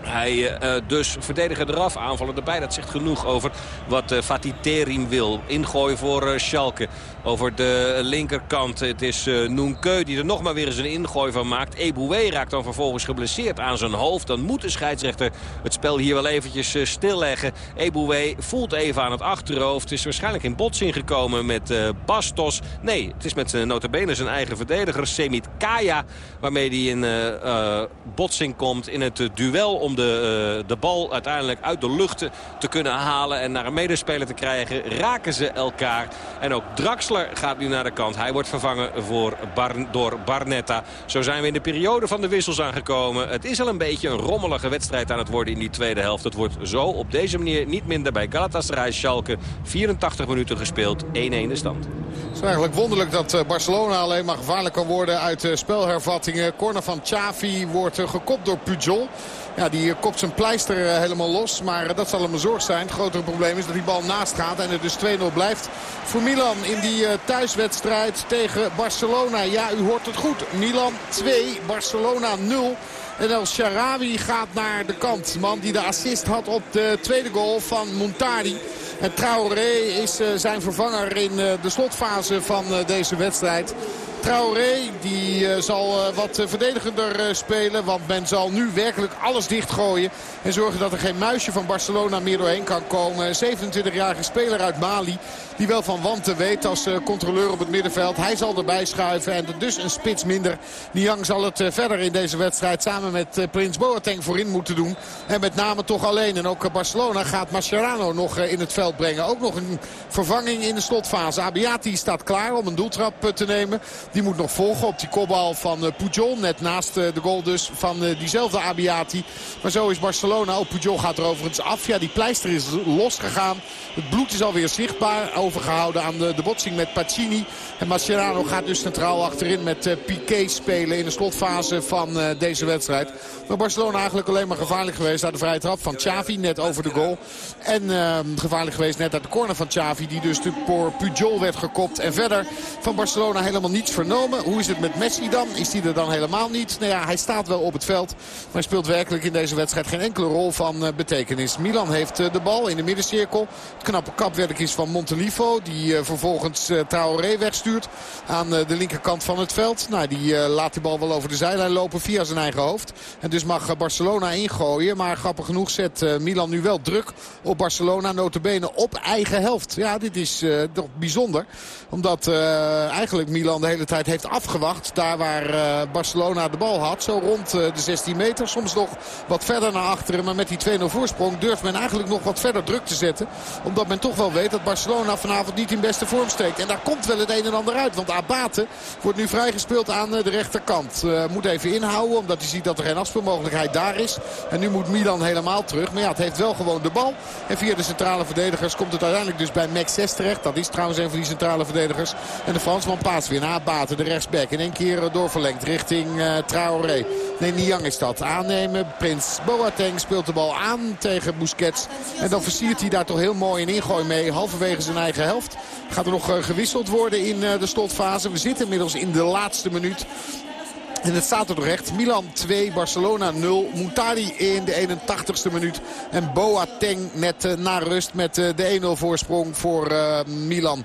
Hij uh, dus verdediger eraf, aanvallen erbij. Dat zegt genoeg over wat uh, Fatih Terim wil. Ingooien voor uh, Schalke over de linkerkant. Het is Noenkeu die er nog maar weer eens een ingooi van maakt. Eboué raakt dan vervolgens geblesseerd aan zijn hoofd. Dan moet de scheidsrechter het spel hier wel eventjes stilleggen. Eboué voelt even aan het achterhoofd. Is waarschijnlijk in botsing gekomen met Bastos. Nee, het is met notabene zijn eigen verdediger Semit Kaya. Waarmee hij in botsing komt in het duel om de, uh, de bal uiteindelijk uit de lucht te kunnen halen en naar een medespeler te krijgen. Raken ze elkaar. En ook Draxler gaat nu naar de kant. Hij wordt vervangen voor door Barnetta. Zo zijn we in de periode van de wissels aangekomen. Het is al een beetje een rommelige wedstrijd aan het worden in die tweede helft. Het wordt zo op deze manier niet minder bij Galatasaray Schalke. 84 minuten gespeeld, 1-1 de stand. Het is eigenlijk wonderlijk dat eh, Barcelona alleen maar gevaarlijk kan worden uit spelhervattingen. Corner van Xavi wordt gekopt door Pujol. Ja, die kopt zijn pleister eh, helemaal los. Maar dat zal hem een zorg zijn. Het grotere probleem is dat die bal naast gaat. En het dus 2-0 blijft voor Milan in die eh, thuiswedstrijd tegen Barcelona. Ja, u hoort het goed. Milan 2, Barcelona 0. En El Sharawi gaat naar de kant. Man die de assist had op de tweede goal van Montari. En Traoré is eh, zijn vervanger in de slotfase van deze wedstrijd. Traoré die uh, zal uh, wat uh, verdedigender spelen. Want men zal nu werkelijk alles dichtgooien. En zorgen dat er geen muisje van Barcelona meer doorheen kan komen. 27-jarige speler uit Mali. Die wel van wanten weet als controleur op het middenveld. Hij zal erbij schuiven. En dus een spits minder. Niang zal het verder in deze wedstrijd samen met Prins Boateng voorin moeten doen. En met name toch alleen. En ook Barcelona gaat Mascherano nog in het veld brengen. Ook nog een vervanging in de slotfase. Abiati staat klaar om een doeltrap te nemen. Die moet nog volgen op die kopbal van Pujol. Net naast de goal dus van diezelfde Abiati. Maar zo is Barcelona. Oh, Pujol gaat er overigens af. Ja, die pleister is losgegaan. Het bloed is alweer zichtbaar. Overgehouden aan de, de botsing met Pacini. En Mascherano gaat dus centraal achterin met Piqué spelen in de slotfase van deze wedstrijd. Maar Barcelona eigenlijk alleen maar gevaarlijk geweest uit de vrije trap van Xavi. Net over de goal. En gevaarlijk geweest net uit de corner van Xavi. Die dus door Pujol werd gekopt. En verder van Barcelona helemaal niets vernomen. Hoe is het met Messi dan? Is hij er dan helemaal niet? Nou ja, hij staat wel op het veld. Maar speelt werkelijk in deze wedstrijd geen enkele rol van uh, betekenis. Milan heeft de bal in de middencirkel. Het knappe kapwerk is van Die uh, vervolgens Traoré wegstuurt aan de linkerkant van het veld. Nou, die laat die bal wel over de zijlijn lopen via zijn eigen hoofd. En dus mag Barcelona ingooien. Maar grappig genoeg zet Milan nu wel druk op Barcelona. Notabene op eigen helft. Ja, dit is toch bijzonder. Omdat eigenlijk Milan de hele tijd heeft afgewacht. Daar waar uh, Barcelona de bal had. Zo rond uh, de 16 meter. Soms nog wat verder naar achteren. Maar met die 2-0 voorsprong durft men eigenlijk nog wat verder druk te zetten. Omdat men toch wel weet dat Barcelona vanavond niet in beste vorm steekt. En daar komt wel het een en ander uit. Want Abate wordt nu vrijgespeeld aan uh, de rechterkant. moet even inhouden omdat hij ziet dat er geen afspeelmogelijkheid daar is. En nu moet Milan helemaal terug. Maar ja, het heeft wel gewoon de bal. En via de centrale verdedigers komt het uiteindelijk dus bij Max 6 terecht. Dat is trouwens een van die centrale verdedigers. En de Fransman paast weer naar Abate, de rechtsback. In één keer doorverlengd richting Traoré. Nee, Niang is dat. Aannemen. Prins Boateng speelt de bal aan tegen Busquets. En dan versiert hij daar toch heel mooi een ingooi mee. Halverwege zijn eigen helft. Gaat er nog uh, gewisseld worden in uh, de slotfase. We zitten inmiddels in de laatste minuut. En het staat er nog recht. Milan 2, Barcelona 0. Moutari in de 81ste minuut. En Boateng net uh, na rust met de 1-0 voorsprong voor Milan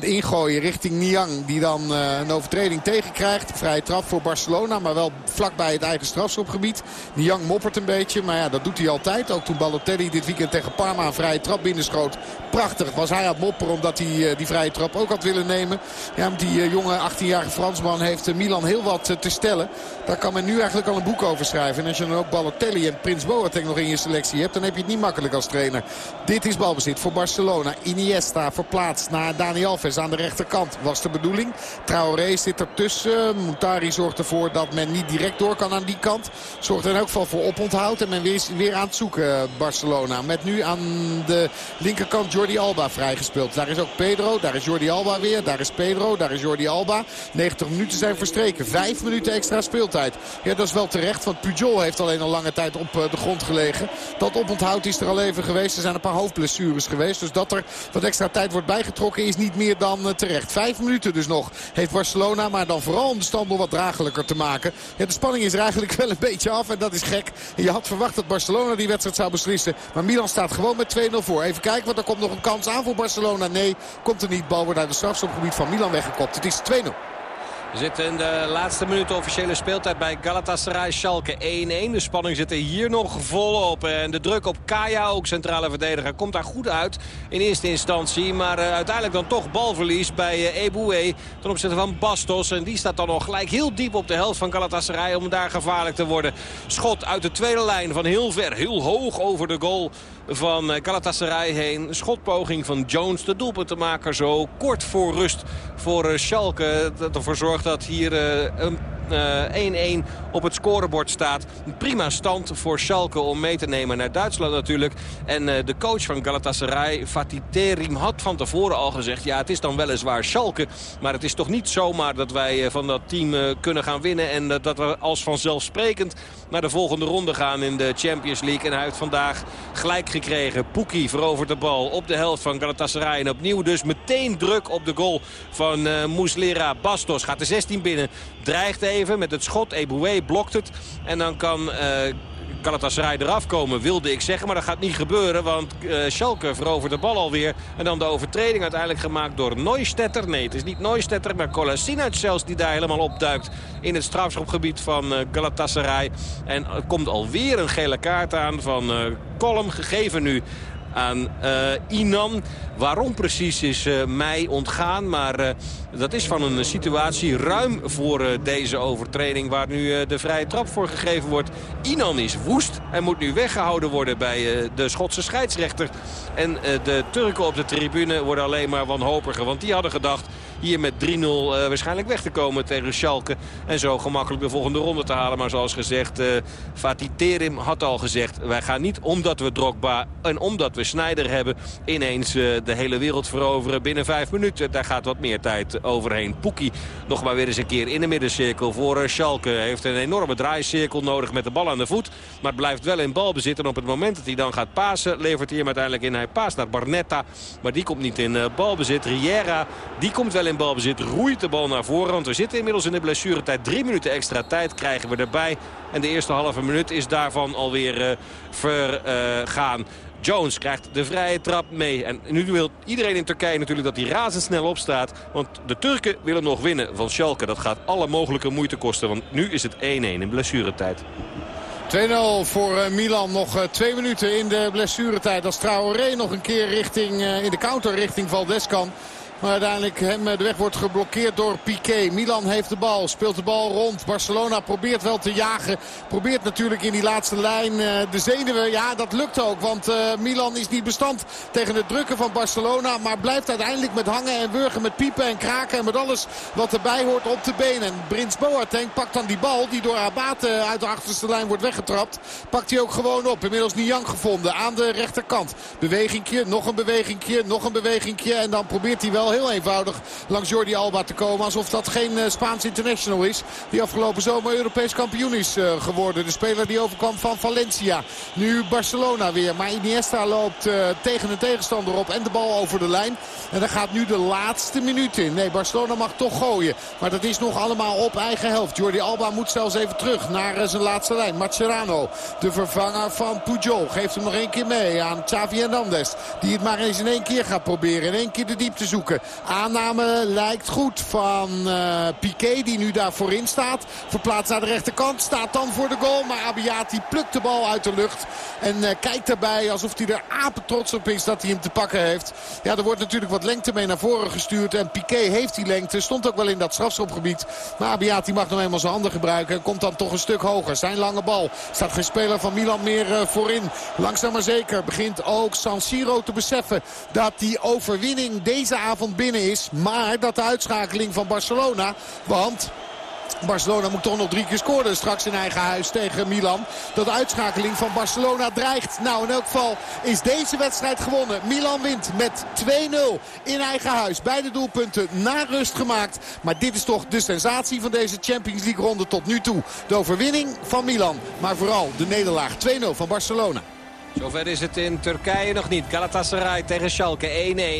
ingooien richting Niang. Die dan uh, een overtreding tegenkrijgt. Vrije trap voor Barcelona. Maar wel vlakbij het eigen strafschopgebied. Niang moppert een beetje. Maar ja, dat doet hij altijd. Ook toen Balotelli dit weekend tegen Parma een vrije trap binnenschoot. Prachtig was hij aan het mopperen omdat hij uh, die vrije trap ook had willen nemen. Ja, met die uh, jonge 18-jarige Fransman heeft Milan heel wat te stellen. Daar kan men nu eigenlijk al een boek over schrijven. En als je dan ook Balotelli en Prins Boateng nog in je selectie hebt... dan heb je het niet makkelijk als trainer. Dit is balbezit voor Barcelona. Iniesta verplaatst naar Dani Alves aan de rechterkant. Was de bedoeling. Traoré zit ertussen. Moutari zorgt ervoor dat men niet direct door kan aan die kant. Zorgt er in elk geval voor oponthoud. En men is weer aan het zoeken Barcelona. Met nu aan de linkerkant Jordi Alba vrijgespeeld. Daar is ook Pedro. Daar is Jordi Alba weer. Daar is Pedro. Daar is Jordi Alba. 90 minuten zijn verstreken. Vijf minuten extra speeltijd. Ja, dat is wel terecht. Want Pujol heeft alleen al lange tijd op de grond gelegen. Dat oponthoud is er al even geweest. Er zijn een paar hoofdblessures geweest. Dus dat er wat extra tijd wordt bijgetrokken is niet meer dan terecht. Vijf minuten dus nog heeft Barcelona. Maar dan vooral om de stand wat dragelijker te maken. Ja, de spanning is er eigenlijk wel een beetje af. En dat is gek. Je had verwacht dat Barcelona die wedstrijd zou beslissen. Maar Milan staat gewoon met 2-0 voor. Even kijken, want er komt nog een kans aan voor Barcelona. Nee, komt er niet. Bal wordt uit de strafschopgebied van Milan weggekopt. Het is 2-0. We zitten in de laatste minuten officiële speeltijd bij Galatasaray Schalke 1-1. De spanning zit er hier nog volop. En de druk op Kaya, ook centrale verdediger, komt daar goed uit in eerste instantie. Maar uh, uiteindelijk dan toch balverlies bij uh, Eboué ten opzichte van Bastos. En die staat dan nog gelijk heel diep op de helft van Galatasaray om daar gevaarlijk te worden. Schot uit de tweede lijn van heel ver, heel hoog over de goal van Galatasaray heen. Schotpoging van Jones, de doelpuntenmaker zo kort voor rust voor Schalke. Dat ervoor zorgt dat hier een 1-1 op het scorebord staat. Een prima stand voor Schalke om mee te nemen naar Duitsland natuurlijk. En de coach van Galatasaray, Fatih Terim, had van tevoren al gezegd... ja, het is dan weliswaar Schalke, maar het is toch niet zomaar dat wij van dat team kunnen gaan winnen... en dat we als vanzelfsprekend naar de volgende ronde gaan in de Champions League. En hij heeft vandaag gelijk gekregen. Poekie verovert de bal op de helft van Galatasaray. En opnieuw dus meteen druk op de goal van uh, Muslera. Bastos gaat de 16 binnen. Dreigt even met het schot. Eboué blokt het. En dan kan... Uh, Galatasaray eraf komen, wilde ik zeggen. Maar dat gaat niet gebeuren, want uh, Schalke verovert de bal alweer. En dan de overtreding uiteindelijk gemaakt door Neustetter. Nee, het is niet Neustetter, maar Kolasinac zelfs die daar helemaal opduikt. In het strafschopgebied van uh, Galatasaray. En er komt alweer een gele kaart aan van uh, Kolm, gegeven nu aan uh, Inan. Waarom precies is uh, mij ontgaan. Maar uh, dat is van een situatie ruim voor deze overtreding. Waar nu de vrije trap voor gegeven wordt. Inan is woest. Hij moet nu weggehouden worden bij de Schotse scheidsrechter. En de Turken op de tribune worden alleen maar wanhopiger. Want die hadden gedacht hier met 3-0 uh, waarschijnlijk weg te komen tegen Schalke. En zo gemakkelijk de volgende ronde te halen. Maar zoals gezegd, uh, Fatih Terim had al gezegd... wij gaan niet omdat we Drogba en omdat we Sneijder hebben... ineens uh, de hele wereld veroveren binnen vijf minuten. Daar gaat wat meer tijd overheen. Poekie nog maar weer eens een keer in de middencirkel voor Schalke. Heeft een enorme draaicirkel nodig met de bal aan de voet. Maar blijft wel in balbezit. En op het moment dat hij dan gaat pasen, levert hij hem uiteindelijk in. Hij paast naar Barnetta, maar die komt niet in balbezit. Riera, die komt wel in balbezit. Roeit de bal naar voren. Want we zitten inmiddels in de blessuretijd. Drie minuten extra tijd krijgen we erbij. En de eerste halve minuut is daarvan alweer uh, vergaan. Jones krijgt de vrije trap mee. En nu wil iedereen in Turkije natuurlijk dat hij razendsnel opstaat. Want de Turken willen nog winnen van Schalke. Dat gaat alle mogelijke moeite kosten. Want nu is het 1-1 in blessuretijd. 2-0 voor Milan. Nog twee minuten in de blessuretijd. Als Traoré nog een keer richting, in de counter richting Valdes kan. Maar uiteindelijk hem de weg wordt geblokkeerd door Piqué. Milan heeft de bal, speelt de bal rond. Barcelona probeert wel te jagen. Probeert natuurlijk in die laatste lijn de zenuwen. Ja, dat lukt ook. Want uh, Milan is niet bestand tegen het drukken van Barcelona. Maar blijft uiteindelijk met hangen en wurgen, met piepen en kraken. En met alles wat erbij hoort op de benen. En Brins Boateng pakt dan die bal die door Abate uit de achterste lijn wordt weggetrapt. Pakt hij ook gewoon op. Inmiddels Niang gevonden aan de rechterkant. Bewegingje, nog een bewegingje, nog een bewegingje. En dan probeert hij wel heel eenvoudig langs Jordi Alba te komen. Alsof dat geen Spaans international is. Die afgelopen zomer Europees kampioen is geworden. De speler die overkwam van Valencia. Nu Barcelona weer. Maar Iniesta loopt tegen de tegenstander op en de bal over de lijn. En dan gaat nu de laatste minuut in. Nee, Barcelona mag toch gooien. Maar dat is nog allemaal op eigen helft. Jordi Alba moet zelfs even terug naar zijn laatste lijn. Mascherano, de vervanger van Pujol, geeft hem nog één keer mee aan Xavi Hernandez. Die het maar eens in één keer gaat proberen. In één keer de diepte zoeken. Aanname lijkt goed van uh, Piqué die nu daar voorin staat. Verplaatst naar de rechterkant. Staat dan voor de goal. Maar Abiati plukt de bal uit de lucht. En uh, kijkt daarbij alsof hij er apen trots op is dat hij hem te pakken heeft. Ja, er wordt natuurlijk wat lengte mee naar voren gestuurd. En Piqué heeft die lengte. Stond ook wel in dat strafschopgebied. Maar Abiati mag nog eenmaal zijn handen gebruiken. En komt dan toch een stuk hoger. Zijn lange bal. Staat geen speler van Milan meer uh, voorin. Langzaam maar zeker begint ook San Siro te beseffen dat die overwinning deze avond binnen is. Maar dat de uitschakeling van Barcelona... Want Barcelona moet toch nog drie keer scoren straks in eigen huis tegen Milan. Dat uitschakeling van Barcelona dreigt. Nou, in elk geval is deze wedstrijd gewonnen. Milan wint met 2-0 in eigen huis. Beide doelpunten na rust gemaakt. Maar dit is toch de sensatie van deze Champions League ronde tot nu toe. De overwinning van Milan. Maar vooral de nederlaag 2-0 van Barcelona. Zover is het in Turkije nog niet. Galatasaray tegen Schalke 1-1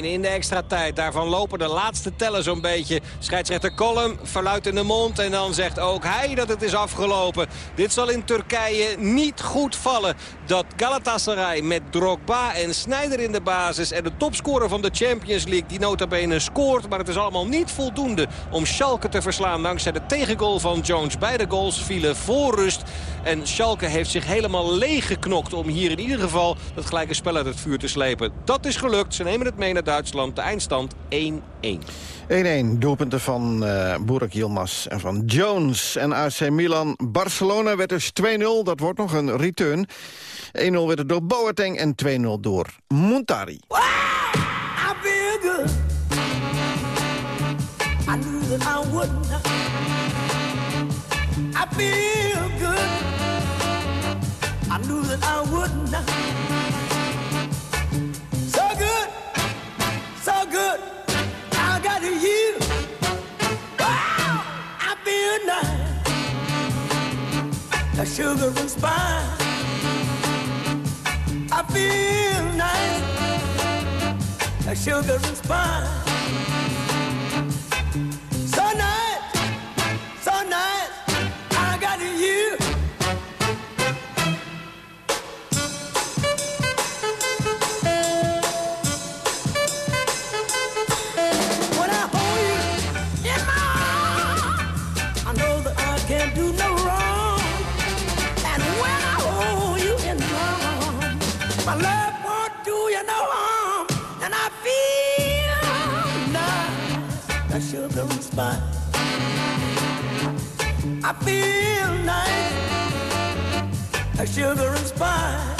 in de extra tijd. Daarvan lopen de laatste tellen zo'n beetje. Scheidsrechter Kolm verluidt in de mond en dan zegt ook hij dat het is afgelopen. Dit zal in Turkije niet goed vallen. Dat Galatasaray met Drogba en Sneijder in de basis... en de topscorer van de Champions League die nota bene scoort... maar het is allemaal niet voldoende om Schalke te verslaan... dankzij de tegengoal van Jones. Beide goals vielen voor rust. En Schalke heeft zich helemaal leeggeknokt om hier in ieder geval dat gelijke spel uit het vuur te slepen. Dat is gelukt. Ze nemen het mee naar Duitsland. De eindstand 1-1. 1-1, doelpunten van uh, Burak Yilmaz en van Jones en AC Milan. Barcelona werd dus 2-0, dat wordt nog een return. 1-0 werd het door Boateng en 2-0 door Montari. Wow, I feel good. I knew that I would I feel good. I knew that I would not. So good, so good. I got you. Wow, I feel nice. The sugar and spice. I feel nice. The sugar and spice. Feel nice, like sugar and spice.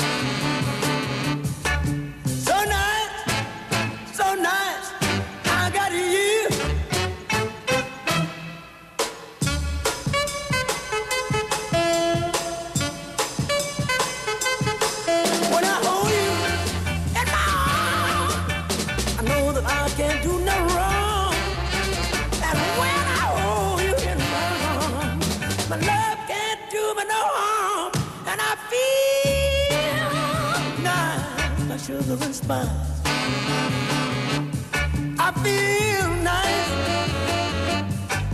ignorance. I feel nice,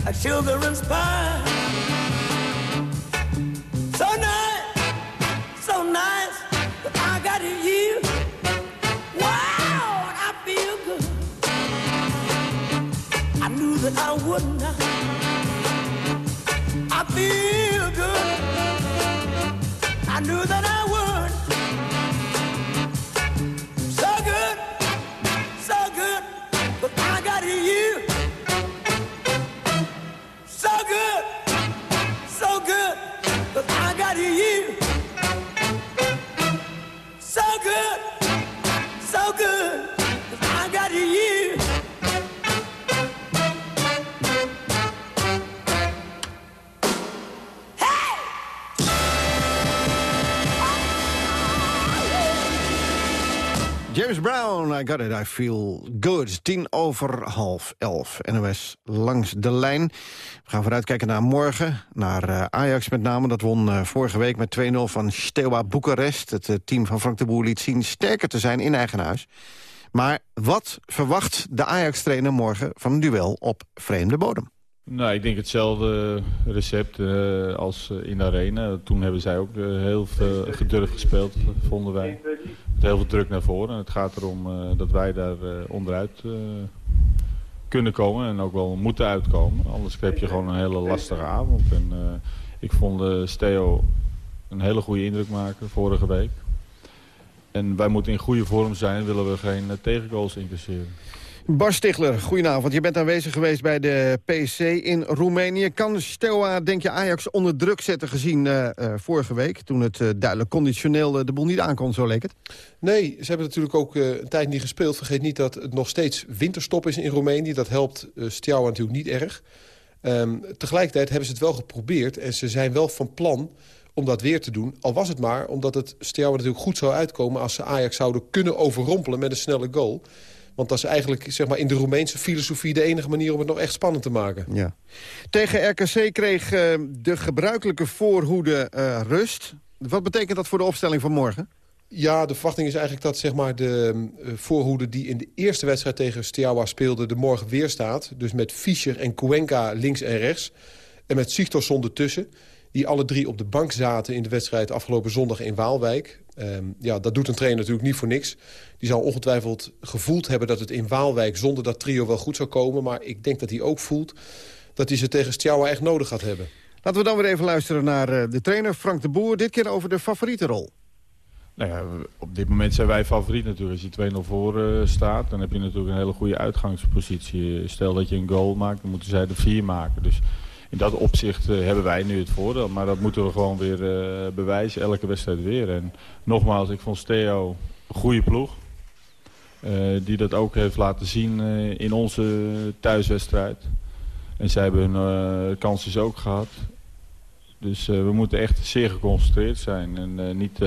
a children's pie. Got it, I feel good. Tien over half elf, NOS langs de lijn. We gaan vooruitkijken naar morgen, naar uh, Ajax met name. Dat won uh, vorige week met 2-0 van Steaua Boekarest. Het uh, team van Frank de Boer liet zien sterker te zijn in eigen huis. Maar wat verwacht de Ajax-trainer morgen van een duel op vreemde bodem? Nou, ik denk hetzelfde recept als in de arena. Toen hebben zij ook heel veel gedurfd gespeeld, vonden wij. Heel veel druk naar voren. En het gaat erom uh, dat wij daar onderuit kunnen komen en ook wel moeten uitkomen. Anders heb je gewoon een hele lastige avond. En ik vond Steo een hele goede indruk maken vorige week. En wij moeten in goede vorm zijn, willen we geen tegengoals incasseren. Bas Stigler, goedenavond. Je bent aanwezig geweest bij de PSC in Roemenië. Kan Steaua, denk je, Ajax onder druk zetten gezien uh, uh, vorige week... toen het uh, duidelijk conditioneel de boel niet aankon, zo leek het? Nee, ze hebben natuurlijk ook een tijd niet gespeeld. Vergeet niet dat het nog steeds winterstop is in Roemenië. Dat helpt Steaua natuurlijk niet erg. Um, tegelijkertijd hebben ze het wel geprobeerd... en ze zijn wel van plan om dat weer te doen. Al was het maar omdat het Steaua natuurlijk goed zou uitkomen... als ze Ajax zouden kunnen overrompelen met een snelle goal... Want dat is eigenlijk zeg maar, in de Roemeense filosofie de enige manier om het nog echt spannend te maken. Ja. Tegen RKC kreeg uh, de gebruikelijke voorhoede uh, rust. Wat betekent dat voor de opstelling van morgen? Ja, de verwachting is eigenlijk dat zeg maar, de uh, voorhoede die in de eerste wedstrijd tegen Steaua speelde... de morgen weer staat. Dus met Fischer en Cuenca links en rechts. En met Sigtorsson ertussen die alle drie op de bank zaten in de wedstrijd afgelopen zondag in Waalwijk. Um, ja, dat doet een trainer natuurlijk niet voor niks. Die zal ongetwijfeld gevoeld hebben dat het in Waalwijk zonder dat trio wel goed zou komen. Maar ik denk dat hij ook voelt dat hij ze tegen Stjawa echt nodig gaat hebben. Laten we dan weer even luisteren naar uh, de trainer Frank de Boer. Dit keer over de favoriete rol. Nou ja, op dit moment zijn wij favoriet natuurlijk. Als je 2-0 voor uh, staat, dan heb je natuurlijk een hele goede uitgangspositie. Stel dat je een goal maakt, dan moeten zij er vier maken. Dus in dat opzicht uh, hebben wij nu het voordeel. Maar dat moeten we gewoon weer uh, bewijzen, elke wedstrijd weer. En nogmaals, ik vond Steo een goede ploeg. Uh, die dat ook heeft laten zien in onze thuiswedstrijd. En zij hebben hun kansjes ook gehad. Dus we moeten echt zeer geconcentreerd zijn. En niet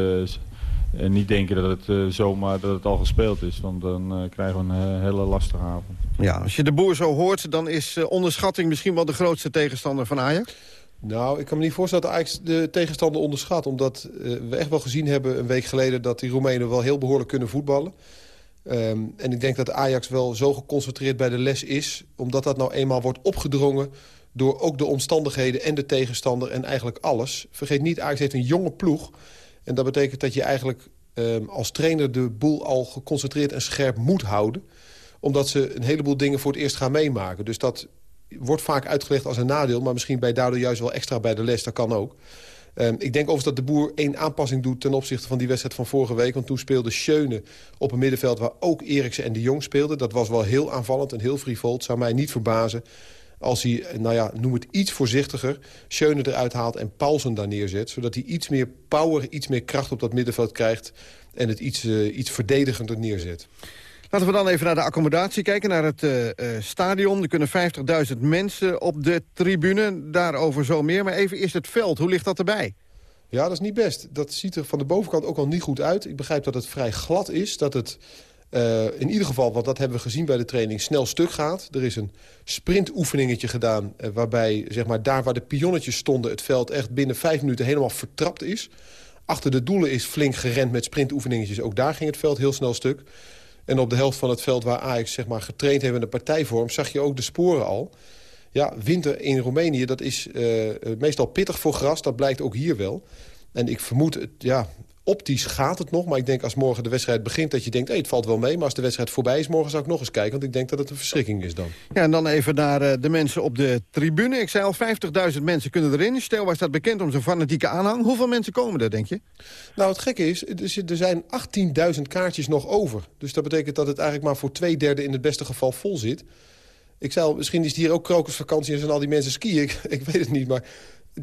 en niet denken dat het uh, zomaar dat het al gespeeld is. Want dan uh, krijgen we een uh, hele lastige avond. Ja, als je de boer zo hoort, dan is onderschatting misschien wel de grootste tegenstander van Ajax? Nou, ik kan me niet voorstellen dat Ajax de tegenstander onderschat. Omdat we echt wel gezien hebben een week geleden... dat die Roemenen wel heel behoorlijk kunnen voetballen. Um, en ik denk dat Ajax wel zo geconcentreerd bij de les is... omdat dat nou eenmaal wordt opgedrongen door ook de omstandigheden en de tegenstander en eigenlijk alles. Vergeet niet, Ajax heeft een jonge ploeg... En dat betekent dat je eigenlijk um, als trainer de boel al geconcentreerd en scherp moet houden. Omdat ze een heleboel dingen voor het eerst gaan meemaken. Dus dat wordt vaak uitgelegd als een nadeel. Maar misschien bij daardoor juist wel extra bij de les. Dat kan ook. Um, ik denk overigens dat de boer één aanpassing doet ten opzichte van die wedstrijd van vorige week. Want toen speelde Schöne op een middenveld waar ook Eriksen en de Jong speelden. Dat was wel heel aanvallend en heel frivol. Het zou mij niet verbazen als hij, nou ja, noem het iets voorzichtiger... Schöne eruit haalt en Paulsen daar neerzet. Zodat hij iets meer power, iets meer kracht op dat middenveld krijgt... en het iets, uh, iets verdedigender neerzet. Laten we dan even naar de accommodatie kijken, naar het uh, uh, stadion. Er kunnen 50.000 mensen op de tribune, daarover zo meer. Maar even eerst het veld, hoe ligt dat erbij? Ja, dat is niet best. Dat ziet er van de bovenkant ook al niet goed uit. Ik begrijp dat het vrij glad is, dat het uh, in ieder geval, want dat hebben we gezien bij de training, snel stuk gaat. Er is een sprintoefeningetje gedaan... Uh, waarbij zeg maar, daar waar de pionnetjes stonden... het veld echt binnen vijf minuten helemaal vertrapt is. Achter de doelen is flink gerend met sprintoefeningetjes. Ook daar ging het veld heel snel stuk. En op de helft van het veld waar Ajax zeg maar, getraind heeft in de partijvorm... zag je ook de sporen al. Ja, winter in Roemenië, dat is uh, meestal pittig voor gras. Dat blijkt ook hier wel. En ik vermoed, ja, optisch gaat het nog. Maar ik denk als morgen de wedstrijd begint dat je denkt... Hey, het valt wel mee, maar als de wedstrijd voorbij is... morgen zou ik nog eens kijken, want ik denk dat het een verschrikking is dan. Ja, en dan even naar uh, de mensen op de tribune. Ik zei al, 50.000 mensen kunnen erin. Stel, waar staat bekend om zijn fanatieke aanhang. Hoeveel mensen komen er, denk je? Nou, het gekke is, er zijn 18.000 kaartjes nog over. Dus dat betekent dat het eigenlijk maar voor twee derde... in het beste geval vol zit. Ik zei al, misschien is het hier ook krokusvakantie... en zijn al die mensen skiën, ik, ik weet het niet, maar...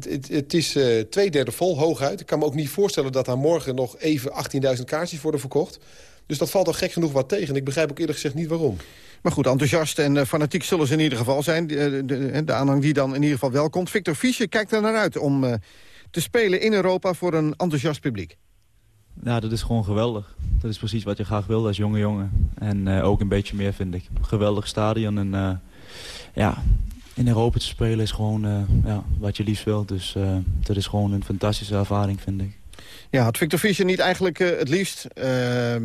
Het, het, is uh, twee derde vol, hooguit. Ik kan me ook niet voorstellen dat daar morgen nog even 18.000 kaartjes worden verkocht. Dus dat valt al gek genoeg wat tegen. Ik begrijp ook eerlijk gezegd niet waarom. Maar goed, enthousiast en uh, fanatiek zullen ze in ieder geval zijn. De, de, de, aanhang die dan in ieder geval wel komt. Victor Fischer kijkt er naar uit om uh, te spelen in Europa voor een enthousiast publiek. Ja, dat is gewoon geweldig. Dat is precies wat je graag wil als jonge jongen. En uh, ook een beetje meer, vind ik. Geweldig stadion. En uh, ja, in Europa te spelen is gewoon uh, ja, wat je liefst wilt. Dus dat is gewoon een fantastische ervaring, vind ik. Ja, had Victor Fischer niet eigenlijk het liefst,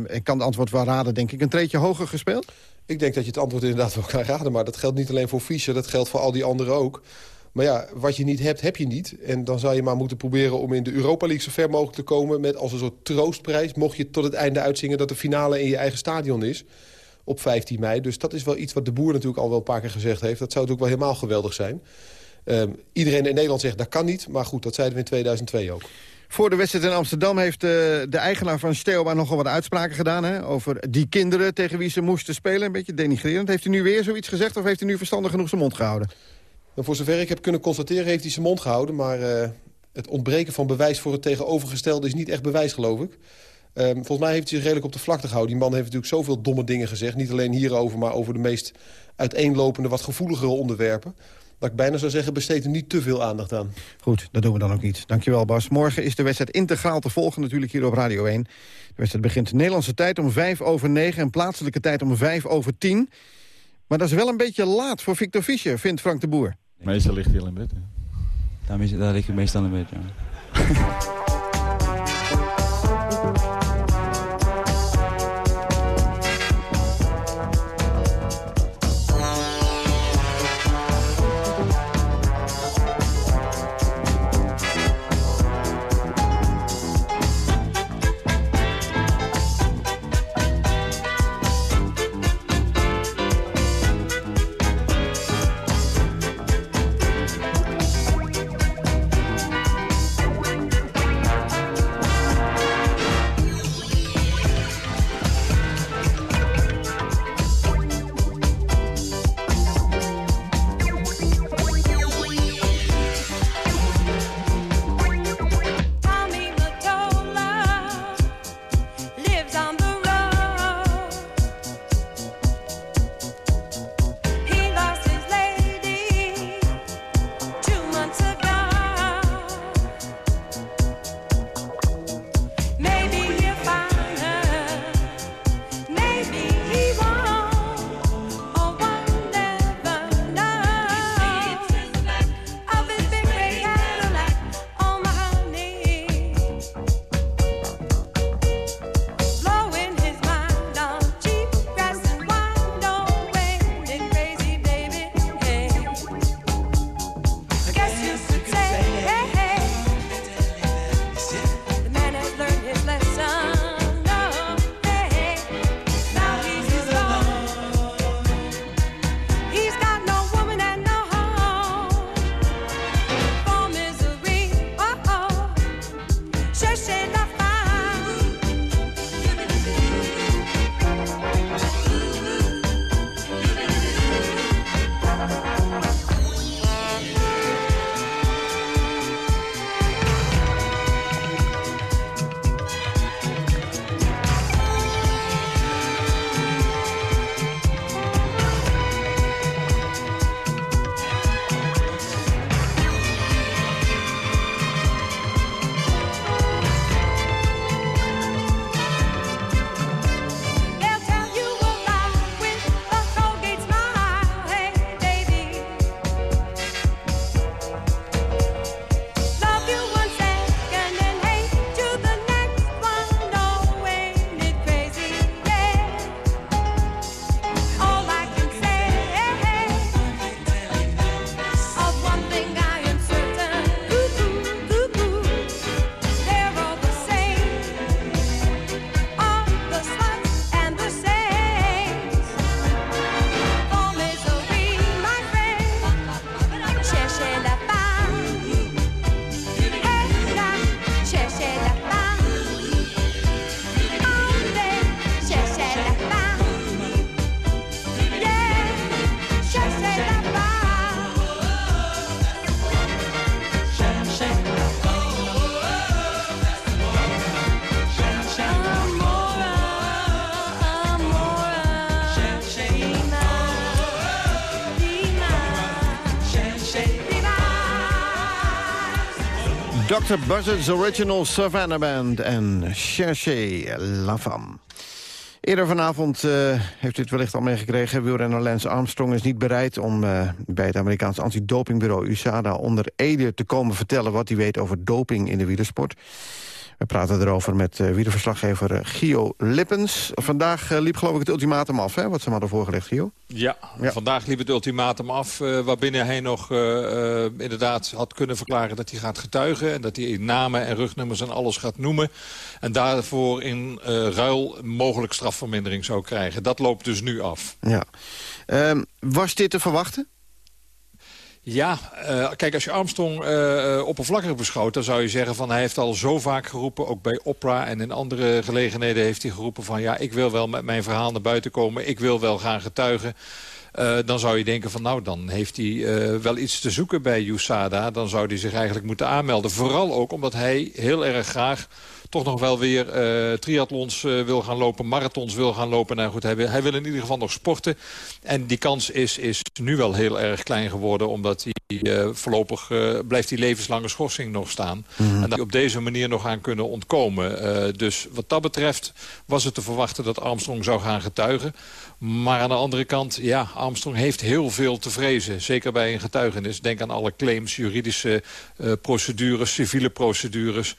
ik kan het antwoord wel raden, denk ik, een treetje hoger gespeeld? Ik denk dat je het antwoord inderdaad wel kan raden. Maar dat geldt niet alleen voor Fischer, dat geldt voor al die anderen ook. Maar ja, wat je niet hebt, heb je niet. En dan zou je maar moeten proberen om in de Europa League... zo ver mogelijk te komen met als een soort troostprijs... mocht je tot het einde uitzingen dat de finale in je eigen stadion is op 15 mei. Dus dat is wel iets wat de boer natuurlijk al wel een paar keer gezegd heeft. Dat zou natuurlijk wel helemaal geweldig zijn. Um, iedereen in Nederland zegt dat kan niet. Maar goed, dat zeiden we in 2002 ook. Voor de wedstrijd in Amsterdam heeft uh, de eigenaar van Steaua nogal wat uitspraken gedaan... Hè, over die kinderen tegen wie ze moesten spelen. Een beetje denigrerend. Heeft hij nu weer zoiets gezegd of heeft hij nu verstandig genoeg zijn mond gehouden? Nou, voor zover ik heb kunnen constateren heeft hij zijn mond gehouden. Maar uh, het ontbreken van bewijs voor het tegenovergestelde is niet echt bewijs, geloof ik. Um, volgens mij heeft hij zich redelijk op de vlakte gehouden. Die man heeft natuurlijk zoveel domme dingen gezegd. Niet alleen hierover, maar over de meest uiteenlopende, wat gevoeligere onderwerpen. Dat ik bijna zou zeggen, besteed er niet te veel aandacht aan. Goed, dat doen we dan ook niet. Dankjewel Bas. Morgen is de wedstrijd integraal te volgen, natuurlijk hier op Radio 1. De wedstrijd begint Nederlandse tijd om 5 over 9 en plaatselijke tijd om 5 over 10. Maar dat is wel een beetje laat voor Victor Fischer, vindt Frank de Boer. Meestal ligt hij al in bed. Daar, daar ligt hij meestal in bed, ja. Dr. Buzzard's Original Savannah Band en Cherchez La Femme. Eerder vanavond uh, heeft u het wellicht al meegekregen. Wielrenner Lance Armstrong is niet bereid om uh, bij het Amerikaanse antidopingbureau USADA onder Ede te komen vertellen wat hij weet over doping in de wielersport. We praten erover met uh, wielerverslaggever uh, Gio Lippens. Vandaag uh, liep geloof ik het ultimatum af, hè, wat ze hem hadden voorgelegd, Gio? Ja, ja. vandaag liep het ultimatum af, waarbinnen hij nog inderdaad had kunnen verklaren dat hij gaat getuigen. En dat hij namen en rugnummers en alles gaat noemen. En daarvoor in ruil mogelijk strafvermindering zou krijgen. Dat loopt dus nu af. Ja. Ehm, was dit te verwachten? Ja, uh, kijk, als je Armstrong uh, oppervlakkig beschouwt... dan zou je zeggen van hij heeft al zo vaak geroepen... ook bij Oprah en in andere gelegenheden heeft hij geroepen van... ja, ik wil wel met mijn verhaal naar buiten komen. Ik wil wel gaan getuigen. Dan zou je denken van nou, dan heeft hij wel iets te zoeken bij USADA. Dan zou hij zich eigenlijk moeten aanmelden. Vooral ook omdat hij heel erg graag toch nog wel weer uh, triathlons uh, wil gaan lopen, marathons wil gaan lopen. Nou goed, hij wil, hij wil in ieder geval nog sporten. En die kans is, is nu wel heel erg klein geworden... omdat hij uh, voorlopig blijft die levenslange schorsing nog staan. Mm -hmm. En dat hij op deze manier nog aan kunnen ontkomen. dus wat dat betreft was het te verwachten dat Armstrong zou gaan getuigen. Maar aan de andere kant, ja, Armstrong heeft heel veel te vrezen. Zeker bij een getuigenis. Denk aan alle claims, juridische procedures, civiele procedures...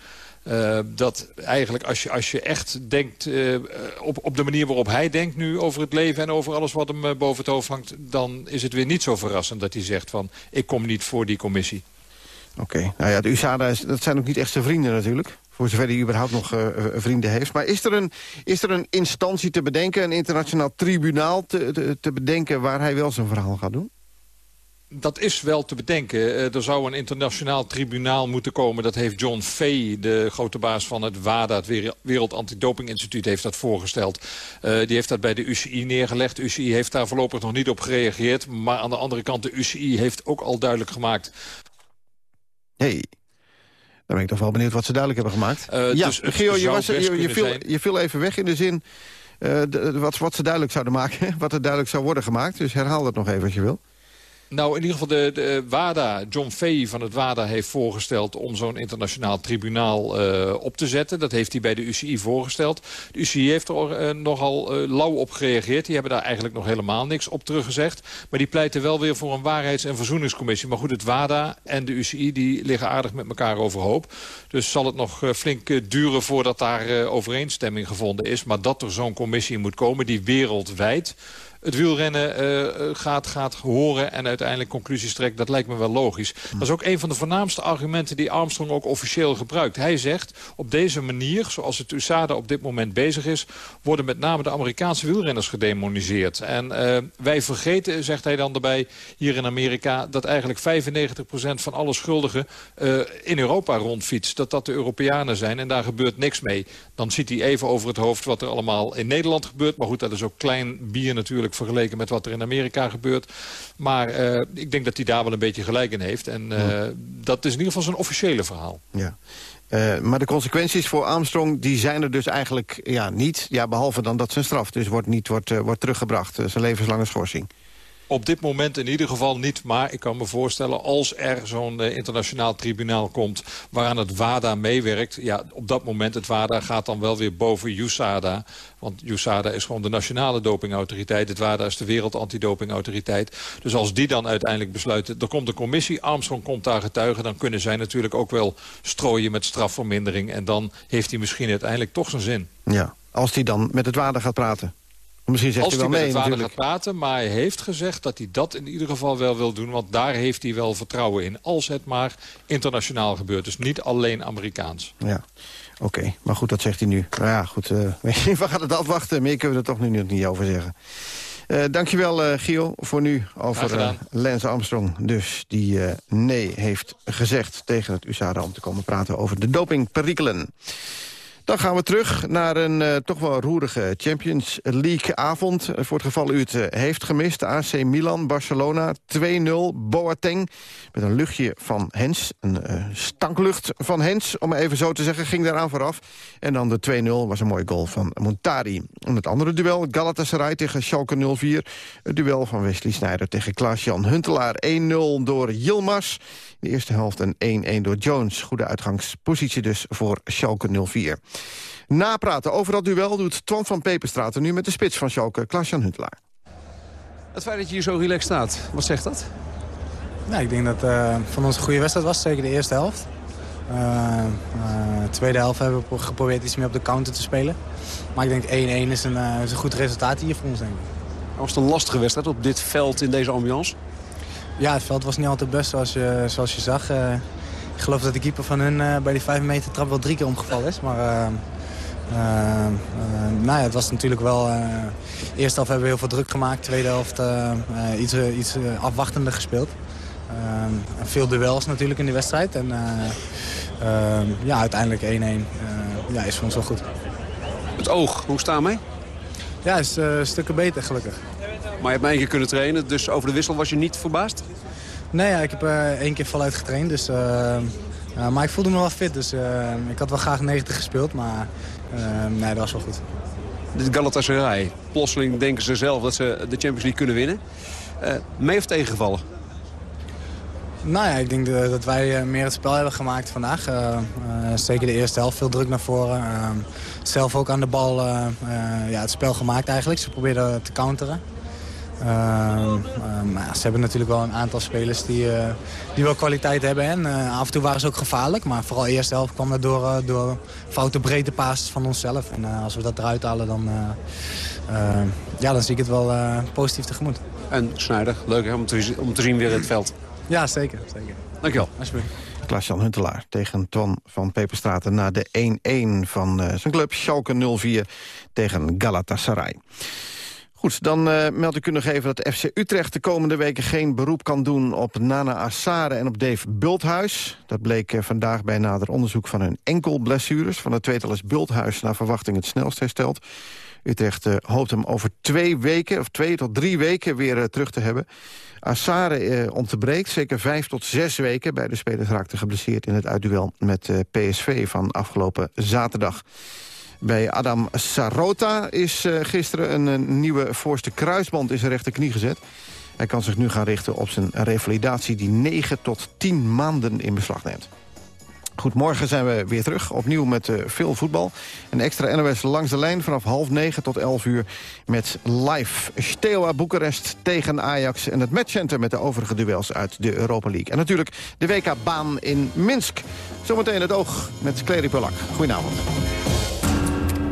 Uh, dat eigenlijk als je, als je echt denkt uh, op, op de manier waarop hij denkt nu over het leven en over alles wat hem uh, boven het hoofd hangt, dan is het weer niet zo verrassend dat hij zegt van ik kom niet voor die commissie. Oké, nou ja, de USADA, is, dat zijn ook niet echt zijn vrienden natuurlijk. Voor zover hij überhaupt nog vrienden heeft. Maar is er, een, is er een instantie te bedenken, een internationaal tribunaal te, te bedenken waar hij wel zijn verhaal gaat doen? Dat is wel te bedenken. Uh, er zou een internationaal tribunaal moeten komen. Dat heeft John Fay, de grote baas van het WADA... het Wereld Antidoping Instituut, heeft dat voorgesteld. Uh, die heeft dat bij de UCI neergelegd. De UCI heeft daar voorlopig nog niet op gereageerd. Maar aan de andere kant, de UCI heeft ook al duidelijk gemaakt... Hey. Dan ben ik toch wel benieuwd wat ze duidelijk hebben gemaakt. Uh, ja, dus Geo, je, was, je, je, viel, je viel even weg in de zin... De, wat, wat ze duidelijk zouden maken, wat er duidelijk zou worden gemaakt. Dus herhaal dat nog even als je wil. Nou, in ieder geval de, de WADA, John Fay van het WADA heeft voorgesteld... om zo'n internationaal tribunaal uh, op te zetten. Dat heeft hij bij de UCI voorgesteld. De UCI heeft er uh, nogal uh, lauw op gereageerd. Die hebben daar eigenlijk nog helemaal niks op teruggezegd. Maar die pleiten wel weer voor een waarheids- en verzoeningscommissie. Maar goed, het WADA en de UCI die liggen aardig met elkaar overhoop. Dus zal het nog flink duren voordat daar overeenstemming gevonden is. Maar dat er zo'n commissie moet komen die wereldwijd het wielrennen uh, gaat, gaat horen en uiteindelijk conclusies trekt. Dat lijkt me wel logisch. Dat is ook een van de voornaamste argumenten die Armstrong ook officieel gebruikt. Hij zegt, op deze manier, zoals het USADA op dit moment bezig is... worden met name de Amerikaanse wielrenners gedemoniseerd. En uh, wij vergeten, zegt hij dan erbij, hier in Amerika... dat eigenlijk 95% van alle schuldigen uh, in Europa rondfietst. Dat dat de Europeanen zijn en daar gebeurt niks mee. Dan ziet hij even over het hoofd wat er allemaal in Nederland gebeurt. Maar goed, dat is ook klein bier natuurlijk vergeleken met wat er in Amerika gebeurt. Maar uh, ik denk dat hij daar wel een beetje gelijk in heeft. En uh, ja. dat is in ieder geval zijn officiële verhaal. Ja. Uh, maar de consequenties voor Armstrong die zijn er dus eigenlijk ja, niet. Ja, behalve dan dat zijn straf dus wordt, niet wordt, wordt teruggebracht. zijn levenslange schorsing. Op dit moment in ieder geval niet. Maar ik kan me voorstellen als er zo'n uh, internationaal tribunaal komt... waaraan het WADA meewerkt. Ja, op dat moment het WADA gaat dan wel weer boven USADA. Want USADA is gewoon de nationale dopingautoriteit. Het WADA is de wereldantidopingautoriteit. Dus als die dan uiteindelijk besluiten... er komt een commissie, Armstrong komt daar getuigen... dan kunnen zij natuurlijk ook wel strooien met strafvermindering. En dan heeft hij misschien uiteindelijk toch zijn zin. Ja, als hij dan met het WADA gaat praten. Misschien zegt Als hij wel hij mee, met het gaat praten, maar hij heeft gezegd dat hij dat in ieder geval wel wil doen. Want daar heeft hij wel vertrouwen in. Als het maar internationaal gebeurt. Dus niet alleen Amerikaans. Ja, oké. Maar goed, dat zegt hij nu. Nou ja, goed. Uh, we gaan het afwachten. Meer kunnen we er toch nu niet over zeggen. Uh, dankjewel, uh, Gio, voor nu over uh, Lance Armstrong. Dus die nee heeft gezegd tegen het USADA om te komen praten over de dopingperikelen. Dan gaan we terug naar een uh, toch wel roerige Champions League-avond. Uh, voor het geval u het uh, heeft gemist. AC Milan, Barcelona, 2-0. Boateng met een luchtje van Hens. Een stanklucht van Hens, om even zo te zeggen, ging daaraan vooraf. En dan de 2-0 was een mooie goal van Montari. En het andere duel, Galatasaray tegen Schalke 04. Het duel van Wesley Sneijder tegen Klaas-Jan Huntelaar. 1-0 door Yilmaz. In de eerste helft een 1-1 door Jones. Goede uitgangspositie dus voor Schalke 04. Napraten over dat duel doet Twan van Peperstraat... nu met de spits van Schalke, Klaas-Jan Huntelaar. Het feit dat je hier zo relaxed staat, wat zegt dat? Nou, ik denk dat het uh, van ons een goede wedstrijd was, zeker de eerste helft. Uh, uh, tweede helft hebben we geprobeerd iets meer op de counter te spelen. Maar ik denk 1-1 is, een, is een goed resultaat hier voor ons, denk ik. Was het een lastige wedstrijd op dit veld in deze ambiance? Ja, het veld was niet altijd best zoals je, zoals je zag. Ik geloof dat de keeper van hun bij die 5 meter trap wel drie keer omgevallen is. Maar uh, uh, nou ja, het was natuurlijk wel... Uh, eerste helft hebben we heel veel druk gemaakt. Tweede helft iets, iets afwachtender gespeeld. veel duels natuurlijk in de wedstrijd. En ja, uiteindelijk 1-1 ja, is voor ons wel goed. Het oog, hoe staan mee? Ja, is stukken beter gelukkig. Maar je hebt maar één keer kunnen trainen, dus over de wissel was je niet verbaasd? Nee, ja, ik heb één keer voluit getraind. Dus, maar ik voelde me wel fit, dus ik had wel graag 90 gespeeld. Maar nee, dat was wel goed. Dit Galatasaray, plotseling denken ze zelf dat ze de Champions League kunnen winnen. Mee of tegengevallen? Nou ja, ik denk dat wij meer het spel hebben gemaakt vandaag. Uh, zeker de eerste helft, veel druk naar voren. zelf ook aan de bal ja, het spel gemaakt eigenlijk. Ze probeerden te counteren. Uh, uh, ze hebben natuurlijk wel een aantal spelers die, uh, die wel kwaliteit hebben. En eh, af en toe waren ze ook gevaarlijk. Maar vooral de eerste helft kwam dat door, eh, door foute breedte passes van onszelf. En als we dat eruit halen, dan, ja, dan zie ik het wel positief tegemoet. En Snijder, leuk hè, om, te, om te zien weer het veld. Ja, zeker. zeker. Dankjewel. Alsjeblieft. Klaas-Jan Huntelaar tegen Twan van Peperstraten... na de 1-1 van zijn club Schalke 04 tegen Galatasaray. Goed, dan uh, meld ik u nog even dat FC Utrecht de komende weken geen beroep kan doen op Nana Assare en op Dave Bulthuis. Dat bleek uh, vandaag bij nader onderzoek van hun enkelblessures. Van het tweetal is Bulthuis naar verwachting het snelst hersteld. Utrecht uh, hoopt hem over twee weken, of twee tot drie weken weer terug te hebben. Assare ontbreekt zeker vijf tot zes weken. Beide spelers raakten geblesseerd in het uitduel met PSV van afgelopen zaterdag. Bij Adam Sarota is uh, gisteren een, nieuwe voorste kruisband in zijn rechterknie gezet. Hij kan zich nu gaan richten op zijn revalidatie die 9 tot 10 maanden in beslag neemt. Goed, morgen zijn we weer terug, opnieuw met uh, veel voetbal. Een extra NOS langs de lijn vanaf half negen tot 11 uur... met live Steaua Boekarest tegen Ajax... en het matchcenter met de overige duels uit de Europa League. En natuurlijk de WK-baan in Minsk. Zometeen het oog met Clary Polak. Goedenavond.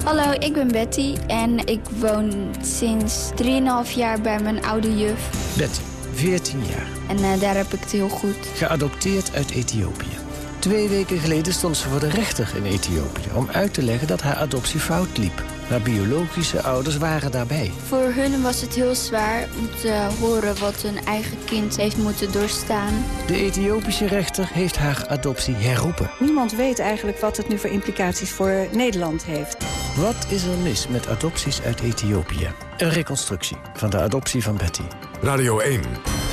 Hallo, ik ben Betty en ik woon sinds 3,5 jaar bij mijn oude juf. Betty, 14 jaar. En uh, daar heb ik het heel goed. Geadopteerd uit Ethiopië. Twee weken geleden stond ze voor de rechter in Ethiopië... om uit te leggen dat haar adoptie fout liep. Haar biologische ouders waren daarbij. Voor hun was het heel zwaar om te horen wat hun eigen kind heeft moeten doorstaan. De Ethiopische rechter heeft haar adoptie herroepen. Niemand weet eigenlijk wat het nu voor implicaties voor Nederland heeft. Wat is er mis met adopties uit Ethiopië? Een reconstructie van de adoptie van Betty. Radio 1.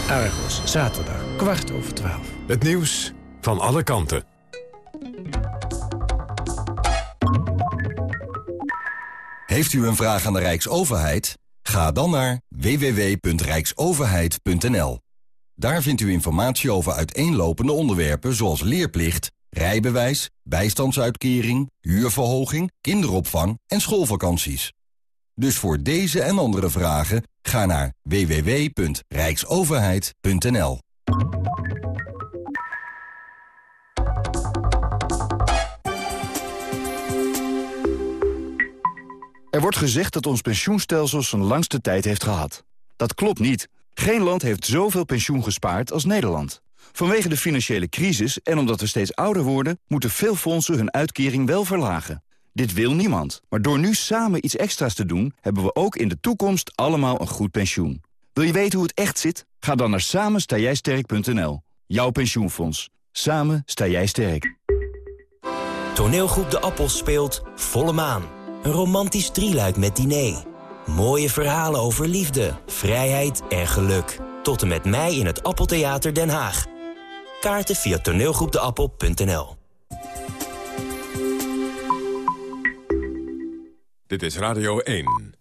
Argos, zaterdag, kwart over twaalf. Het nieuws van alle kanten. Heeft u een vraag aan de Rijksoverheid? Ga dan naar www.rijksoverheid.nl. Daar vindt u informatie over uiteenlopende onderwerpen zoals leerplicht, rijbewijs, bijstandsuitkering, huurverhoging, kinderopvang en schoolvakanties. Dus voor deze en andere vragen ga naar www.rijksoverheid.nl. Er wordt gezegd dat ons pensioenstelsel zijn langste tijd heeft gehad. Dat klopt niet. Geen land heeft zoveel pensioen gespaard als Nederland. Vanwege de financiële crisis en omdat we steeds ouder worden... moeten veel fondsen hun uitkering wel verlagen. Dit wil niemand. Maar door nu samen iets extra's te doen... hebben we ook in de toekomst allemaal een goed pensioen. Wil je weten hoe het echt zit? Ga dan naar samenstaaijsterk.nl. Jouw pensioenfonds. Samen sta jij sterk. Toneelgroep De Appel speelt Volle Maan. Een romantisch drieluik met diner. Mooie verhalen over liefde, vrijheid en geluk. Tot en met mei in het Appeltheater Den Haag. Kaarten via toneelgroepdeappel.nl Dit is Radio 1.